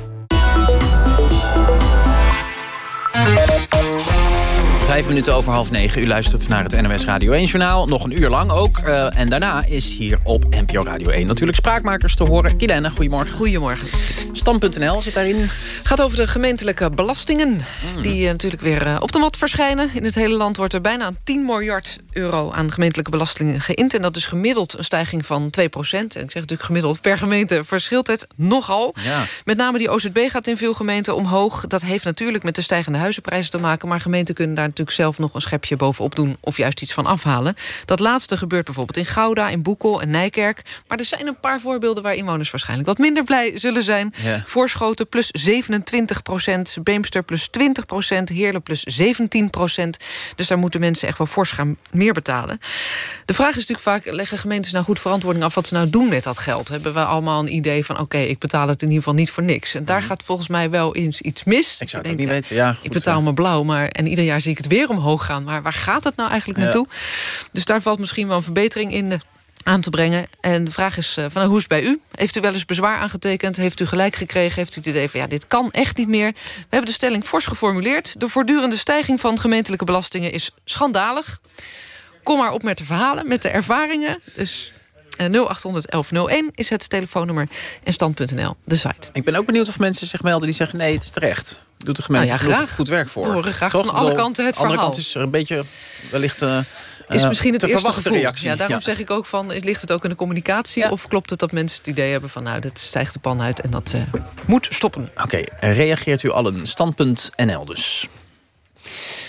Vijf minuten over half negen. U luistert naar het NOS Radio 1-journaal. Nog een uur lang ook. Uh, en daarna is hier op NPO Radio 1 natuurlijk spraakmakers te horen. Kilene, goedemorgen. Goedemorgen. Stam.nl zit daarin. Gaat over de gemeentelijke belastingen. Mm. Die uh, natuurlijk weer uh, op de mat verschijnen. In het hele land wordt er bijna 10 miljard euro aan gemeentelijke belastingen geïnd. En dat is gemiddeld een stijging van 2 procent. En ik zeg natuurlijk gemiddeld. Per gemeente verschilt het nogal. Ja. Met name die OZB gaat in veel gemeenten omhoog. Dat heeft natuurlijk met de stijgende huizenprijzen te maken. Maar gemeenten kunnen daar natuurlijk zelf nog een schepje bovenop doen... of juist iets van afhalen. Dat laatste gebeurt bijvoorbeeld in Gouda, in Boekel en Nijkerk. Maar er zijn een paar voorbeelden waar inwoners waarschijnlijk... wat minder blij zullen zijn. Ja. Voorschoten plus 27 procent, Beemster plus 20 procent... Heerlen plus 17 procent. Dus daar moeten mensen echt wel fors gaan meer betalen. De vraag is natuurlijk vaak, leggen gemeentes nou goed verantwoording af... wat ze nou doen met dat geld? Hebben we allemaal een idee van... oké, ik betaal het in ieder geval niet voor niks. En daar gaat volgens mij wel eens iets mis. Ik zou het denk, niet weten. Ja, ik betaal me blauw, maar en ieder jaar zie ik het weer omhoog gaan. Maar waar gaat het nou eigenlijk Ja. naartoe? Dus daar valt misschien wel een verbetering in eh, aan te brengen. En de vraag is, eh, van, hoe is het bij u? Heeft u wel eens bezwaar aangetekend? Heeft u gelijk gekregen? Heeft u het idee van, ja, dit kan echt niet meer? We hebben de stelling fors geformuleerd. De voortdurende stijging van gemeentelijke belastingen is schandalig. Kom maar op met de verhalen, met de ervaringen. Dus eh, 0800 1101 is het telefoonnummer. En stand.nl, de site. Ik ben ook benieuwd of mensen zich melden die zeggen... nee, het is terecht. Doet de gemeente Nou ja, graag. goed werk voor. We horen graag Toch? van alle kanten het de andere verhaal. kant is er een beetje wellicht... eh, is eh, misschien het te eerste verwachte gevoel. reactie. Ja, daarom Ja. zeg ik ook van, ligt het ook in de communicatie... of klopt het dat mensen het idee hebben van... nou, dat stijgt de pan uit en dat eh, moet stoppen. Oké, reageert u allen. Stand.nl dus.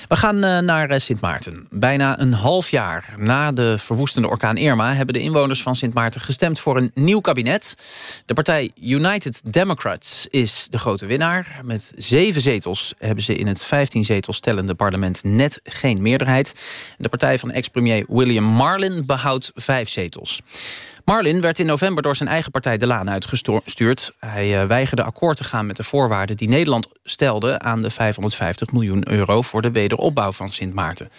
We gaan eh, naar eh, Sint Maarten. Bijna een half jaar na de verwoestende orkaan Irma... hebben de inwoners van Sint Maarten gestemd voor een nieuw kabinet. De partij United Democrats is de grote winnaar. Met zeven zetels hebben ze in het 15 zetels stellende parlement net geen meerderheid. De partij van ex-premier William Marlin behoudt vijf zetels. Marlin werd in november door zijn eigen partij De Laan uitgestuurd. Hij eh, weigerde akkoord te gaan met de voorwaarden die Nederland stelde... aan de 550 miljoen euro voor de wederopbouw van Sint Maarten.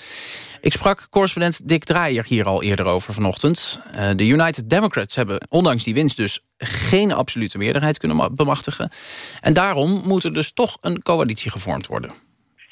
Ik sprak correspondent Dick Draaier hier al eerder over vanochtend. Eh, de United Democrats hebben ondanks die winst dus geen absolute meerderheid kunnen ma- bemachtigen. En daarom moet er dus toch een coalitie gevormd worden.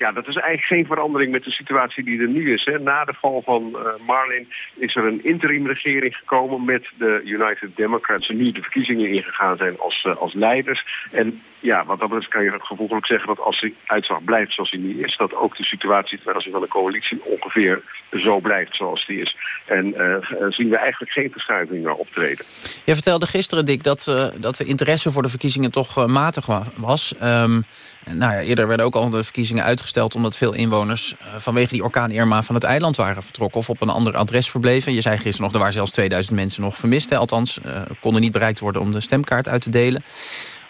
Ja, dat is eigenlijk geen verandering met de situatie die er nu is. Hè. Na de val van eh, Marlin is er een interimregering gekomen met de United Democrats... die nu de verkiezingen ingegaan zijn als, eh, als leiders. En ja, dat betreft kan je gevoeglijk zeggen dat als de uitslag blijft zoals die nu is... dat ook de situatie ten aanzien van de coalitie ongeveer zo blijft zoals die is. En eh, zien we eigenlijk geen verschuiving meer optreden. Jij vertelde gisteren, Dick, dat, eh, dat de interesse voor de verkiezingen toch eh, matig wa- was. Ehm, nou ja, eerder werden ook al de verkiezingen uitgesteld... omdat veel inwoners eh, vanwege die orkaan Irma van het eiland waren vertrokken... of op een ander adres verbleven. Je zei gisteren nog, er waren zelfs 2000 mensen nog vermist. Hè? Althans, eh, konden niet bereikt worden om de stemkaart uit te delen.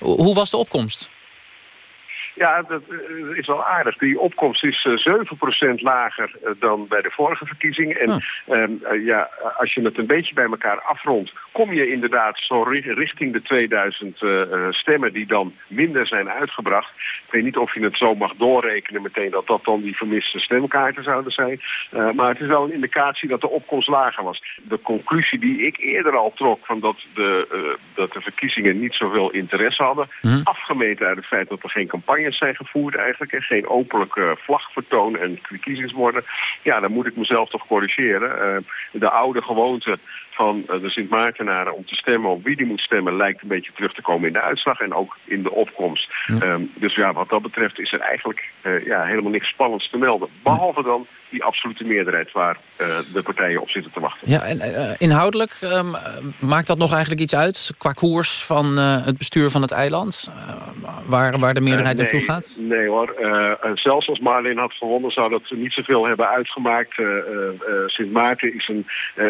Ho- hoe was de opkomst? Ja, dat eh, is wel aardig. Die opkomst is eh, 7% lager eh, dan bij de vorige verkiezingen. En ehm, eh, ja, als je het een beetje bij elkaar afrondt... kom je inderdaad zo ri- richting de 2000 eh, eh, stemmen die dan minder zijn uitgebracht. Ik weet niet of je het zo mag doorrekenen meteen... dat dat dan die vermiste stemkaarten zouden zijn. Eh, maar het is wel een indicatie dat de opkomst lager was. De conclusie die ik eerder al trok... van dat de, eh, dat de verkiezingen niet zoveel interesse hadden... afgemeten uit het feit dat er geen campagne zijn gevoerd eigenlijk. En geen openlijke vlagvertoon en verkiezingsborden. Ja, dan moet ik mezelf toch corrigeren. Eh, de oude gewoonte van eh, de Sint Maartenaren om te stemmen op wie die moet stemmen... lijkt een beetje terug te komen in de uitslag en ook in de opkomst. Ehm, dus ja, wat dat betreft is er eigenlijk eh, ja, helemaal niks spannends te melden. Behalve dan die absolute meerderheid waar eh, de partijen op zitten te wachten. Ja, en inhoudelijk ehm, maakt dat nog eigenlijk iets uit... qua koers van het bestuur van het eiland? Waar, waar de meerderheid nee, naartoe gaat? Nee hoor. Zelfs als Marleen had gewonnen zou dat niet zoveel hebben uitgemaakt. Sint Maarten is een,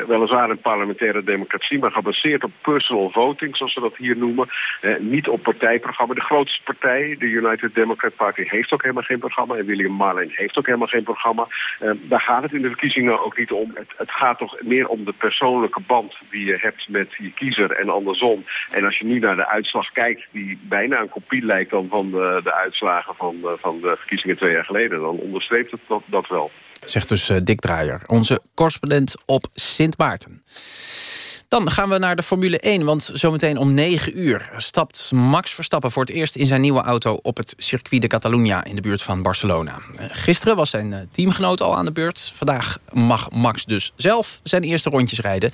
weliswaar een parlementaire democratie... maar gebaseerd op personal voting, zoals we dat hier noemen. Eh, niet op partijprogramma. De grootste partij, de United Democrat Party, heeft ook helemaal geen programma. En William Marleen heeft ook helemaal geen programma. Eh, daar gaat het in de verkiezingen ook niet om. Het, het gaat toch meer om de persoonlijke band die je hebt met je kiezer en andersom. En als je nu naar de uitslag kijkt, die bijna een kopie lijkt dan van de, de uitslagen van, eh, van de verkiezingen twee jaar geleden, dan onderstreept het dat, dat wel. Zegt dus eh, Dick Draaier, onze correspondent op Sint Maarten. Dan gaan we naar de Formule 1, want zometeen om 9 uur... stapt Max Verstappen voor het eerst in zijn nieuwe auto... op het circuit de Catalunya in de buurt van Barcelona. Eh, Gisteren was zijn eh, teamgenoot al aan de beurt. Vandaag mag Max dus zelf zijn eerste rondjes rijden.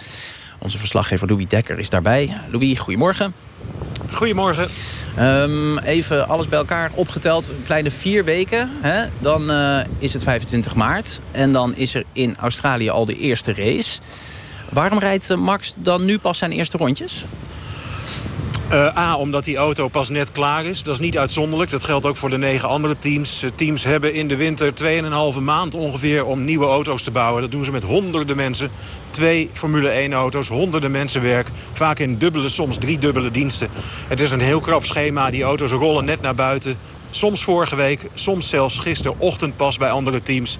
Onze verslaggever Louis Dekker is daarbij. Louis, goedemorgen. Goedemorgen. Ehm, even alles bij elkaar opgeteld. Een kleine vier weken. Hè? Dan eh, is het 25 maart. En dan is er in Australië al de eerste race. Waarom rijdt eh, Max dan nu pas zijn eerste rondjes? Eh, A, omdat die auto pas net klaar is. Dat is niet uitzonderlijk. Dat geldt ook voor de negen andere teams. Eh, teams hebben in de winter 2,5 maand ongeveer om nieuwe auto's te bouwen. Dat doen ze met honderden mensen. Twee Formule 1 auto's, honderden mensen werk. Vaak in dubbele, soms driedubbele diensten. Het is een heel krap schema. Die auto's rollen net naar buiten. Soms vorige week, soms zelfs gisterochtend pas bij andere teams.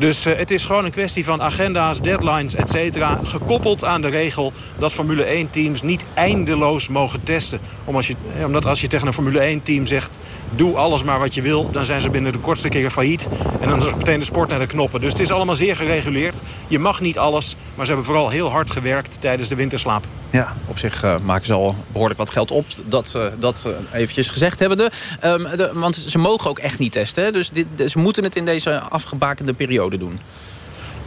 Dus eh, het is gewoon een kwestie van agenda's, deadlines, et cetera. Gekoppeld aan de regel dat Formule 1-teams niet eindeloos mogen testen. Je, eh, omdat als je tegen een Formule 1-team zegt... doe alles maar wat je wil, dan zijn ze binnen de kortste keren failliet. En dan is meteen de sport naar de knoppen. Dus het is allemaal zeer gereguleerd. Je mag niet alles, maar ze hebben vooral heel hard gewerkt tijdens de winterslaap. Ja, op zich eh, maken ze al behoorlijk wat geld op. Dat, eh, dat eventjes gezegd hebbende. Ehm, de, want ze mogen ook echt niet testen. Dus dit, ze moeten het in deze afgebakende periode doen.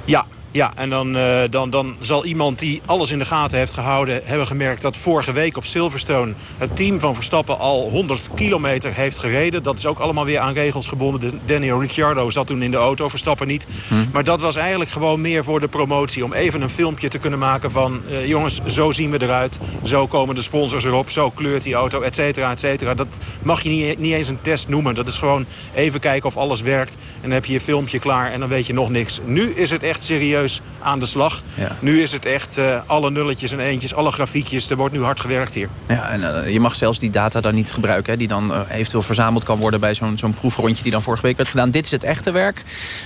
Ja, ja, en dan, eh, dan, dan zal iemand die alles in de gaten heeft gehouden... hebben gemerkt dat vorige week op Silverstone... het team van Verstappen al 100 kilometer heeft gereden. Dat is ook allemaal weer aan regels gebonden. De- Daniel Ricciardo zat toen in de auto, Verstappen niet. Maar dat was eigenlijk gewoon meer voor de promotie. Om even een filmpje te kunnen maken van... eh, jongens, zo zien we eruit. Zo komen de sponsors erop. Zo kleurt die auto, et cetera, et cetera. Dat mag je niet, niet eens een test noemen. Dat is gewoon even kijken of alles werkt. En dan heb je je filmpje klaar en dan weet je nog niks. Nu is het echt serieus aan de slag. Ja. Nu is het echt eh, alle nulletjes en eentjes, alle grafiekjes. Er wordt nu hard gewerkt hier. Ja, en eh, je mag zelfs die data dan niet gebruiken... Hè, die dan eh, eventueel verzameld kan worden bij zo'n zo'n proefrondje... die dan vorige week werd gedaan. Dit is het echte werk.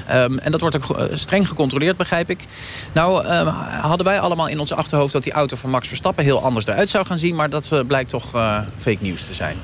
Ehm, en dat wordt ook streng gecontroleerd, begrijp ik. Nou, ehm, hadden wij allemaal in ons achterhoofd... dat die auto van Max Verstappen heel anders eruit zou gaan zien... maar dat blijkt toch fake nieuws te zijn.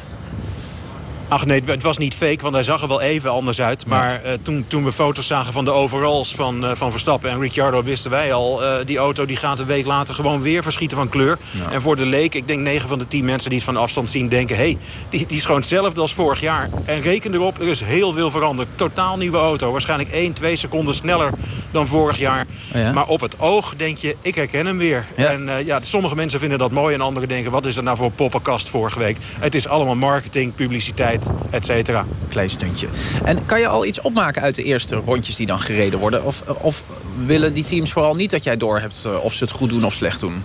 Ach nee, het was niet fake, want hij zag er wel even anders uit. Maar eh, toen, toen we foto's zagen van de overalls van, eh, van Verstappen en Ricciardo... wisten wij al, eh, die auto die gaat een week later gewoon weer verschieten van kleur. En voor de leek, ik denk 9 van de 10 mensen die het van afstand zien... denken, hé, hey, die, die is gewoon hetzelfde als vorig jaar. En reken erop, er is heel veel veranderd. Totaal nieuwe auto, waarschijnlijk 1, 2 seconden sneller dan vorig jaar. Oh ja? Maar op het oog denk je, ik herken hem weer. En ja, sommige mensen vinden dat mooi en anderen denken... wat is er nou voor poppenkast vorige week? Het is allemaal marketing, publiciteit, et cetera. Klein stuntje. En kan je al iets opmaken uit de eerste rondjes die dan gereden worden? Of, of willen die teams vooral niet dat jij doorhebt eh, of ze het goed doen of slecht doen?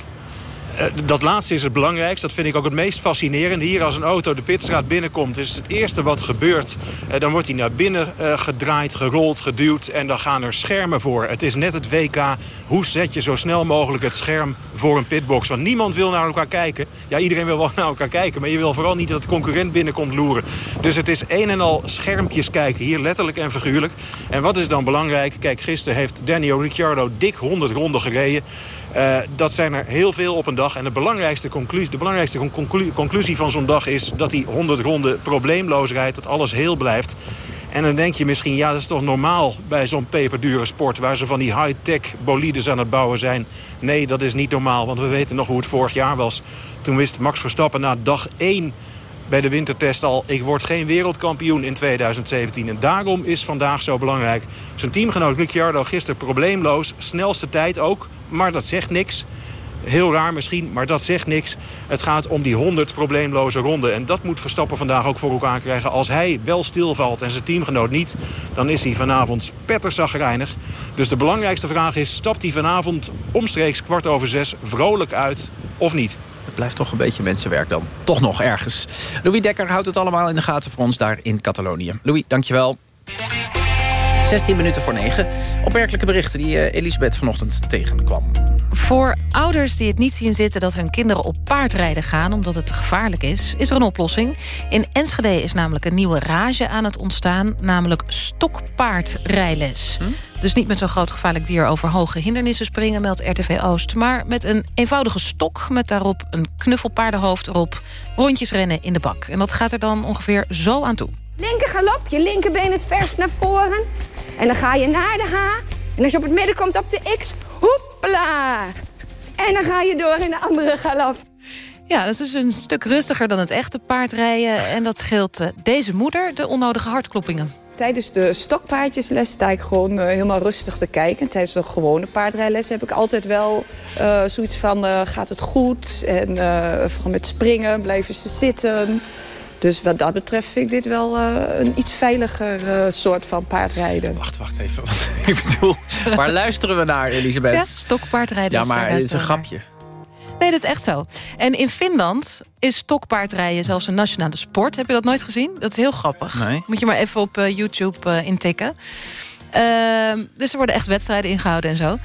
Eh, dat laatste is het belangrijkste. Dat vind ik ook het meest fascinerende. Hier als een auto de pitstraat binnenkomt... is het eerste wat gebeurt. Eh, dan wordt hij naar binnen eh, gedraaid, gerold, geduwd... en dan gaan er schermen voor. Het is net het WK. Hoe zet je zo snel mogelijk het scherm voor een pitbox? Want niemand wil naar elkaar kijken. Ja, iedereen wil wel naar elkaar kijken... maar je wil vooral niet dat de concurrent binnenkomt loeren. Dus het is een en al schermpjes kijken. Hier letterlijk en figuurlijk. En wat is dan belangrijk? Kijk, gisteren heeft Daniel Ricciardo dik 100 ronden gereden... Eh, dat zijn er heel veel op een dag. En de belangrijkste conclusie, de belangrijkste conclu- conclusie van zo'n dag is... dat die 100 ronden probleemloos rijdt, dat alles heel blijft. En dan denk je misschien, ja, dat is toch normaal bij zo'n peperdure sport... waar ze van die high-tech bolides aan het bouwen zijn. Nee, dat is niet normaal, want we weten nog hoe het vorig jaar was. Toen wist Max Verstappen na dag 1 bij de wintertest al... ik word geen wereldkampioen in 2017. En daarom is vandaag zo belangrijk. Zijn teamgenoot Ricciardo gisteren probleemloos. Snelste tijd ook, maar dat zegt niks. Heel raar misschien, maar dat zegt niks. Het gaat om die 100 probleemloze ronden. En dat moet Verstappen vandaag ook voor elkaar krijgen. Als hij wel stilvalt en zijn teamgenoot niet... dan is hij vanavond spettersagrijnig. Dus de belangrijkste vraag is... stapt hij vanavond omstreeks kwart over zes vrolijk uit of niet? Het blijft toch een beetje mensenwerk dan. Toch nog ergens. Louis Dekker houdt het allemaal in de gaten voor ons daar in Catalonië. Louis, dankjewel. 16 minuten voor 9. Opmerkelijke berichten die uh, Elisabeth vanochtend tegenkwam. Voor ouders die het niet zien zitten dat hun kinderen op paardrijden gaan... omdat het te gevaarlijk is, is er een oplossing. In Enschede is namelijk een nieuwe rage aan het ontstaan... namelijk stokpaardrijles. Hm? Dus niet met zo'n groot gevaarlijk dier over hoge hindernissen springen... meldt RTV Oost, maar met een eenvoudige stok... met daarop een knuffelpaardenhoofd erop, rondjes rennen in de bak. En dat gaat er dan ongeveer zo aan toe. Linker galop, je linkerbeen het vers naar voren. En dan ga je naar de H. En als je op het midden komt op de X, hoepla. En dan ga je door in de andere galop. Ja, dat is dus een stuk rustiger dan het echte paardrijden. En dat scheelt uh, deze moeder de onnodige hartkloppingen. Tijdens de stokpaardjesles sta ik gewoon uh, helemaal rustig te kijken. Tijdens de gewone paardrijles heb ik altijd wel uh, zoiets van... gaat het goed? En vooral met springen, blijven ze zitten... Dus wat dat betreft vind ik dit wel uh, een iets veiliger uh, soort van paardrijden. Wacht, wacht even. ik bedoel, waar luisteren we naar, Elisabeth? Ja, stokpaardrijden. Ja, maar het is een grapje. Nee, dat is echt zo. En in Finland is stokpaardrijden zelfs een nationale sport. Heb je dat nooit gezien? Dat is heel grappig. Nee. Moet je maar even op uh, YouTube intikken. Ehm, dus er worden echt wedstrijden ingehouden en zo.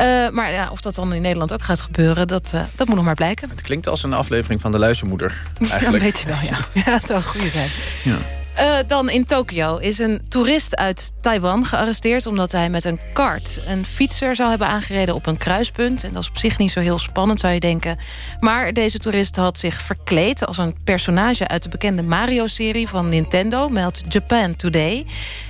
Uh, maar ja, of dat dan in Nederland ook gaat gebeuren, dat, uh, dat moet nog maar blijken. Het klinkt als een aflevering van De Luistermoeder, eigenlijk. Ja, een beetje wel, ja. ja dat zou een goede zijn. Ja. Uh, dan in Tokio is een toerist uit Taiwan gearresteerd... omdat hij met een kart een fietser zou hebben aangereden op een kruispunt. En dat is op zich niet zo heel spannend, zou je denken. Maar deze toerist had zich verkleed als een personage... uit de bekende Mario-serie van Nintendo, meldt Japan Today.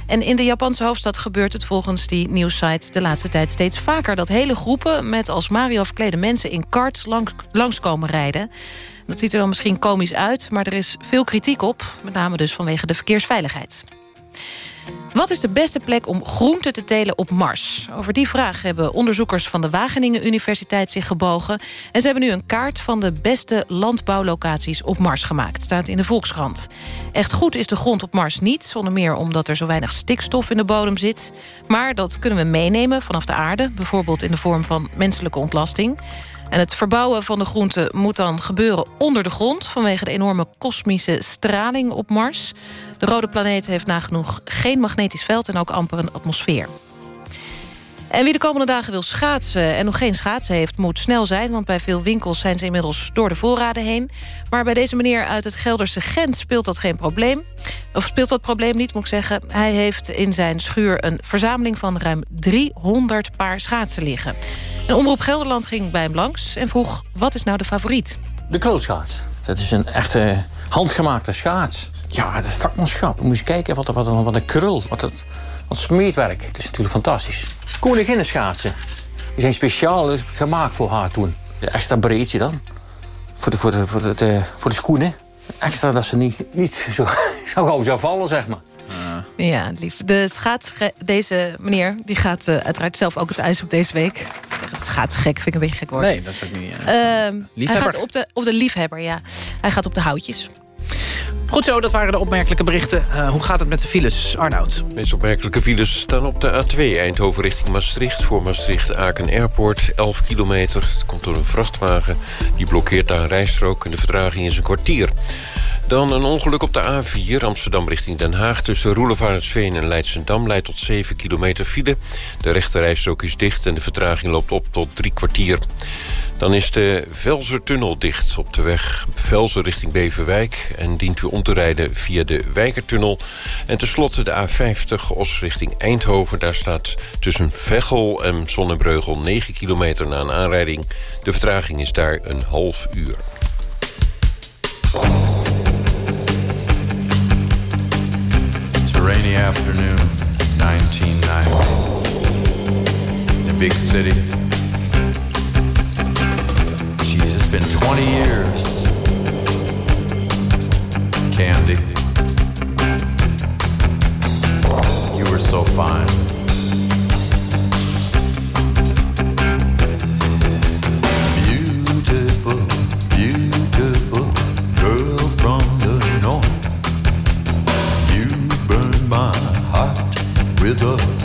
En in de Japanse hoofdstad gebeurt het volgens die nieuwssite... de laatste tijd steeds vaker dat hele groepen... met als Mario verklede mensen in karts langs, langs komen rijden... Dat ziet er dan misschien komisch uit, maar er is veel kritiek op. Met name dus vanwege de verkeersveiligheid. Wat is de beste plek om groenten te telen op Mars? Over die vraag hebben onderzoekers van de Wageningen Universiteit zich gebogen. En ze hebben nu een kaart van de beste landbouwlocaties op Mars gemaakt. Staat in de Volkskrant. Echt goed is de grond op Mars niet. Zonder meer omdat er zo weinig stikstof in de bodem zit. Maar dat kunnen we meenemen vanaf de aarde. Bijvoorbeeld in de vorm van menselijke ontlasting. En het verbouwen van de groenten moet dan gebeuren onder de grond... vanwege de enorme kosmische straling op Mars. De rode planeet heeft nagenoeg geen magnetisch veld... en ook amper een atmosfeer. En wie de komende dagen wil schaatsen en nog geen schaatsen heeft... moet snel zijn, want bij veel winkels zijn ze inmiddels door de voorraden heen. Maar bij deze meneer uit het Gelderse Gent speelt dat geen probleem. Of speelt dat probleem niet, moet ik zeggen. Hij heeft in zijn schuur een verzameling van ruim 300 paar schaatsen liggen. En Omroep Gelderland ging bij hem langs en vroeg... wat is nou de favoriet? De krulschaats. Dat is een echte handgemaakte schaats. Ja, dat vakmanschap. Moet je kijken wat, wat, wat een krul, wat, het, wat smeerwerk. Het is natuurlijk fantastisch. Koninginnenschaatsen. Die zijn speciaal gemaakt voor haar toen. De extra breedje dan. Voor de, voor de, voor de, voor de schoenen. Extra dat ze niet, niet zo, zo gauw zou vallen, zeg maar. Ja, lief. De schaats, deze meneer die gaat uh, uiteraard zelf ook het ijs op deze week. Het schaatsgek vind ik een beetje gek woord. Nee, dat is ook niet... Uh, uh, hij gaat op de, op de liefhebber, ja. Hij gaat op de houtjes. Goed zo, dat waren de opmerkelijke berichten. Uh, hoe gaat het met de files, Arnoud? De meest opmerkelijke files staan op de A2 Eindhoven richting Maastricht. Voor Maastricht-Aken Airport, 11 kilometer. Het komt door een vrachtwagen. Die blokkeert daar een rijstrook en de vertraging is een kwartier. Dan een ongeluk op de A4 Amsterdam richting Den Haag... tussen Roelevarensveen en Leidsendam leidt tot 7 kilometer file. De rechterrijstrook is dicht en de vertraging loopt op tot drie kwartier. Dan is de Velsertunnel dicht op de weg Velzer richting Beverwijk... en dient u om te rijden via de Wijkertunnel. En tenslotte de A50 Os richting Eindhoven. Daar staat tussen Veghel en Zonnebreugel 9 kilometer na een aanrijding. De vertraging is daar een half uur. It's a rainy afternoon, 1990. In a big city. Been 20 years. Candy. You were so fine. Beautiful, beautiful girl from the north. You burn my heart with a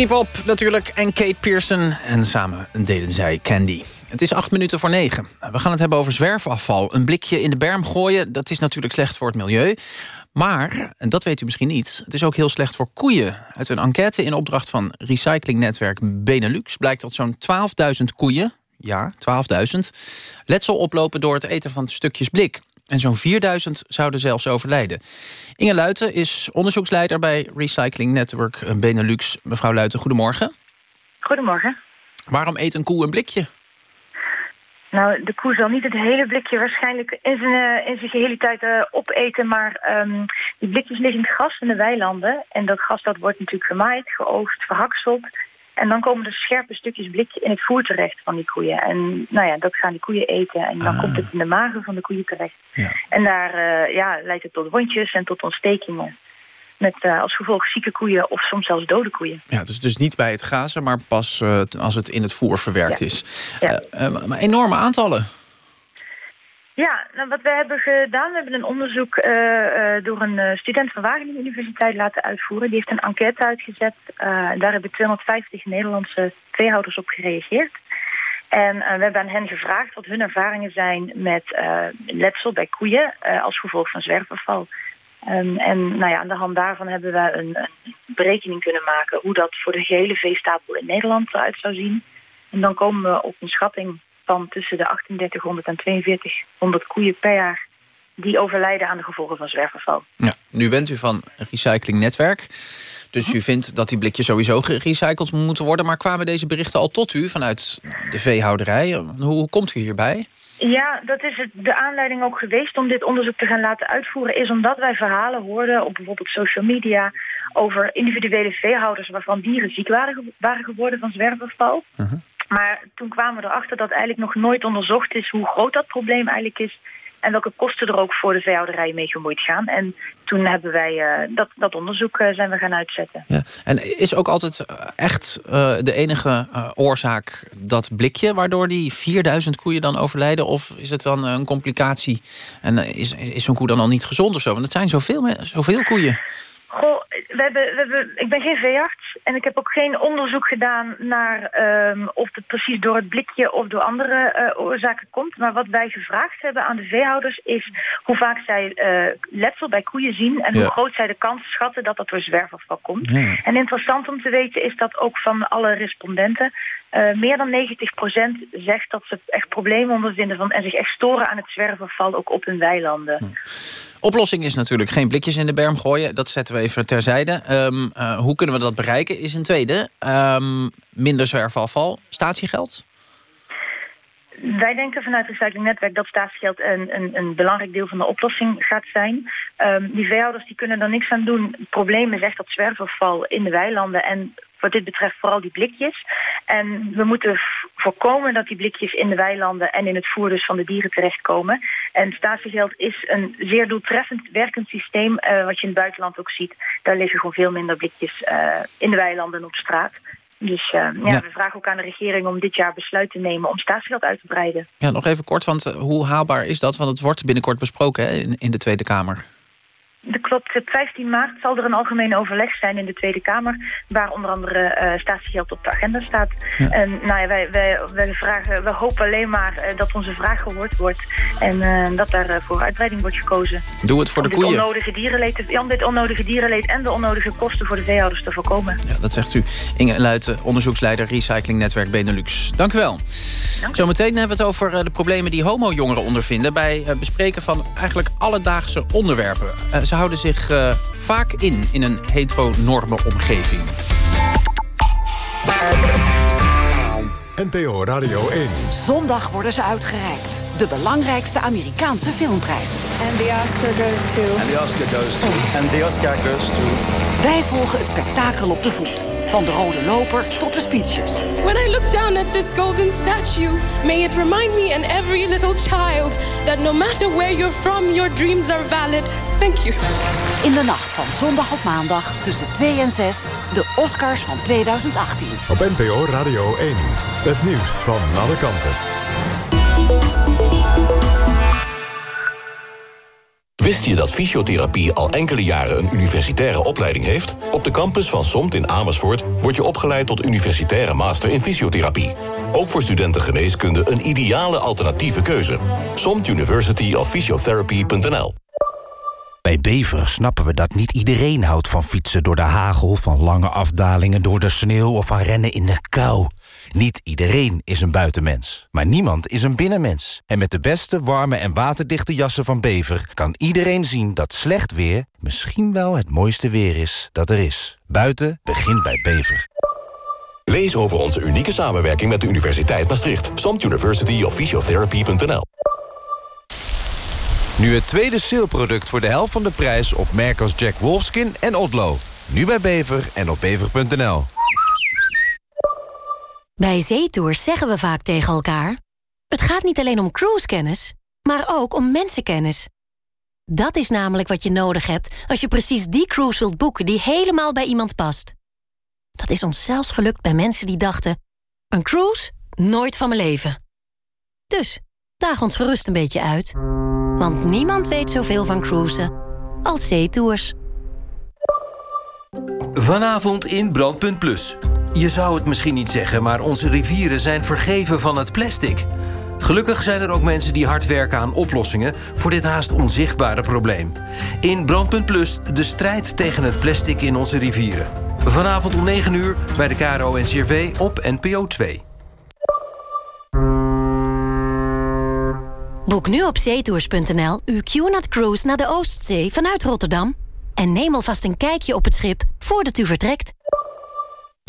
Iggy Pop natuurlijk en Kate Pearson. En samen deden zij Candy. Het is acht minuten voor negen. We gaan het hebben over zwerfafval. Een blikje in de berm gooien, dat is natuurlijk slecht voor het milieu. Maar, en dat weet u misschien niet... het is ook heel slecht voor koeien. Uit een enquête in opdracht van recyclingnetwerk Benelux... blijkt dat zo'n 12.000 koeien, ja, 12.000... letsel oplopen door het eten van stukjes blik. En zo'n 4000 zouden zelfs overlijden. Inge Luiten is onderzoeksleider bij Recycling Network Benelux. Mevrouw Luiten, goedemorgen. Goedemorgen. Waarom eet een koe een blikje? Nou, de koe zal niet het hele blikje waarschijnlijk in zijn, eh, in zijn gehele tijd eh, opeten. Maar ehm, die blikjes liggen in het gras in de weilanden. En dat gras dat wordt natuurlijk gemaaid, geoogst, verhakseld. En dan komen er scherpe stukjes blik in het voer terecht van die koeien. En nou ja, dat gaan die koeien eten. En dan komt het in de magen van de koeien terecht. En daar eh, ja, leidt het tot wondjes en tot ontstekingen. Met eh, als gevolg zieke koeien of soms zelfs dode koeien. Ja, dus, dus niet bij het gazen, maar pas eh, als het in het voer verwerkt is. Eh, maar enorme aantallen. Ja, nou, wat we hebben gedaan, we hebben een onderzoek eh, eh, door een eh, student van Wageningen Universiteit laten uitvoeren. Die heeft een enquête uitgezet. Daar hebben 250 Nederlandse veehouders op gereageerd. En we hebben aan hen gevraagd wat hun ervaringen zijn met letsel bij koeien als gevolg van zwerfafval. Um, en nou ja, aan de hand daarvan hebben we een, een, berekening kunnen maken hoe dat voor de gehele veestapel in Nederland eruit zou zien. En dan komen we op een schatting van tussen de 3800 en 4200 koeien per jaar die overlijden aan de gevolgen van zwerfafval. Ja, nu bent u van een recyclingnetwerk. Dus u vindt dat die blikjes sowieso gerecycled moeten worden. Maar kwamen deze berichten al tot u vanuit de veehouderij? Hoe, hoe komt u hierbij? Ja, dat is het, de aanleiding ook geweest om dit onderzoek te gaan laten uitvoeren... is omdat wij verhalen hoorden op bijvoorbeeld social media... over individuele veehouders waarvan dieren ziek waren, waren geworden van zwerfafval. Maar toen kwamen we erachter dat eigenlijk nog nooit onderzocht is... hoe groot dat probleem eigenlijk is... En welke kosten er ook voor de veehouderij mee gemoeid gaan. En toen hebben wij uh, dat, dat onderzoek uh, zijn we gaan uitzetten. Ja. En is ook altijd echt uh, de enige oorzaak dat blikje... waardoor die 4000 koeien dan overlijden? Of is het dan een complicatie en is, is zo'n koe dan al niet gezond of zo? Want het zijn zoveel, zoveel koeien. Goh, we hebben, we hebben, ik ben geen veearts en ik heb ook geen onderzoek gedaan naar um, of het precies door het blikje of door andere uh, oorzaken komt. Maar wat wij gevraagd hebben aan de veehouders is hoe vaak zij uh, letsel bij koeien zien en ja. hoe groot zij de kans schatten dat dat door zwerfafval komt. Ja. En interessant om te weten is dat ook van alle respondenten uh, meer dan 90% zegt dat ze echt problemen ondervinden van, en zich echt storen aan het zwerfafval ook op hun weilanden. Hm. Oplossing is natuurlijk geen blikjes in de berm gooien. Dat zetten we even terzijde. Um, uh, hoe kunnen we dat bereiken is een tweede. Um, minder zwerfafval. Statiegeld? Wij denken vanuit het recyclingnetwerk dat statiegeld een, een, een belangrijk deel van de oplossing gaat zijn. Um, die veehouders die kunnen er niks aan doen. Het probleem is echt dat zwerfafval in de weilanden en wat dit betreft vooral die blikjes. En we moeten voorkomen dat die blikjes in de weilanden en in het voer dus van de dieren terechtkomen. En statiegeld is een zeer doeltreffend werkend systeem, uh, wat je in het buitenland ook ziet. Daar liggen gewoon veel minder blikjes uh, in de weilanden op straat. Dus uh, ja, ja, we vragen ook aan de regering om dit jaar besluit te nemen om statiegeld uit te breiden. Ja, nog even kort, want hoe haalbaar is dat? Want het wordt binnenkort besproken hè, in, in de Tweede Kamer. Dat klopt. Op 15 maart zal er een algemeen overleg zijn in de Tweede Kamer... waar onder andere uh, statiegeld op de agenda staat. Ja. En nou ja, wij, wij, wij, vragen, we hopen alleen maar uh, dat onze vraag gehoord wordt... en uh, dat daar voor uitbreiding wordt gekozen. Doe het voor om de koeien. Onnodige dierenleed, om dit onnodige dierenleed en de onnodige kosten voor de veehouders te voorkomen. Ja, dat zegt u. Inge Luiten, onderzoeksleider Recyclingnetwerk Benelux. Dank u wel. Dank u. Zometeen hebben we het over de problemen die homo-jongeren ondervinden... bij het bespreken van eigenlijk alledaagse onderwerpen ze houden zich uh, vaak in in een heteronorme omgeving. NPO Radio 1. Zondag worden ze uitgereikt. De belangrijkste Amerikaanse filmprijzen. And the Oscar goes to... And the Oscar goes to... And the Oscar goes to... Wij volgen het spektakel op de voet. Van de rode loper tot de speeches. When I look down at this golden statue, may it remind me and every little child that no matter where you're from, your dreams are valid. Thank you. In de nacht van zondag op maandag tussen 2 en 6, de Oscars van 2018. Op NPO Radio 1, het nieuws van alle kanten. Wist je dat fysiotherapie al enkele jaren een universitaire opleiding heeft? Op de campus van SOMT in Amersfoort word je opgeleid tot universitaire master in fysiotherapie. Ook voor studenten geneeskunde een ideale alternatieve keuze. SOMT University of Physiotherapy.nl Bij Bever snappen we dat niet iedereen houdt van fietsen door de hagel... van lange afdalingen door de sneeuw of van rennen in de kou. Niet iedereen is een buitenmens, maar niemand is een binnenmens. En met de beste, warme en waterdichte jassen van Bever... kan iedereen zien dat slecht weer misschien wel het mooiste weer is dat er is. Buiten begint bij Bever. Lees over onze unieke samenwerking met de Universiteit Maastricht. Samt University of Physiotherapy.nl Nu het tweede saleproduct voor de helft van de prijs op merken als Jack Wolfskin en Odlo. Nu bij Bever en op bever.nl. Bij zeetours zeggen we vaak tegen elkaar... het gaat niet alleen om cruisekennis, maar ook om mensenkennis. Dat is namelijk wat je nodig hebt als je precies die cruise wilt boeken... die helemaal bij iemand past. Dat is ons zelfs gelukt bij mensen die dachten... een cruise? Nooit van mijn leven. Dus, daag ons gerust een beetje uit. Want niemand weet zoveel van cruisen als zeetours. Vanavond in Brandpunt Plus... Je zou het misschien niet zeggen, maar onze rivieren zijn vergeven van het plastic. Gelukkig zijn er ook mensen die hard werken aan oplossingen... voor dit haast onzichtbare probleem. In Brandpunt Plus de strijd tegen het plastic in onze rivieren. Vanavond om 9 uur bij de KRO-NCRV op NPO 2. Boek nu op zeetours.nl uw QNAT Cruise naar de Oostzee vanuit Rotterdam. En neem alvast een kijkje op het schip voordat u vertrekt.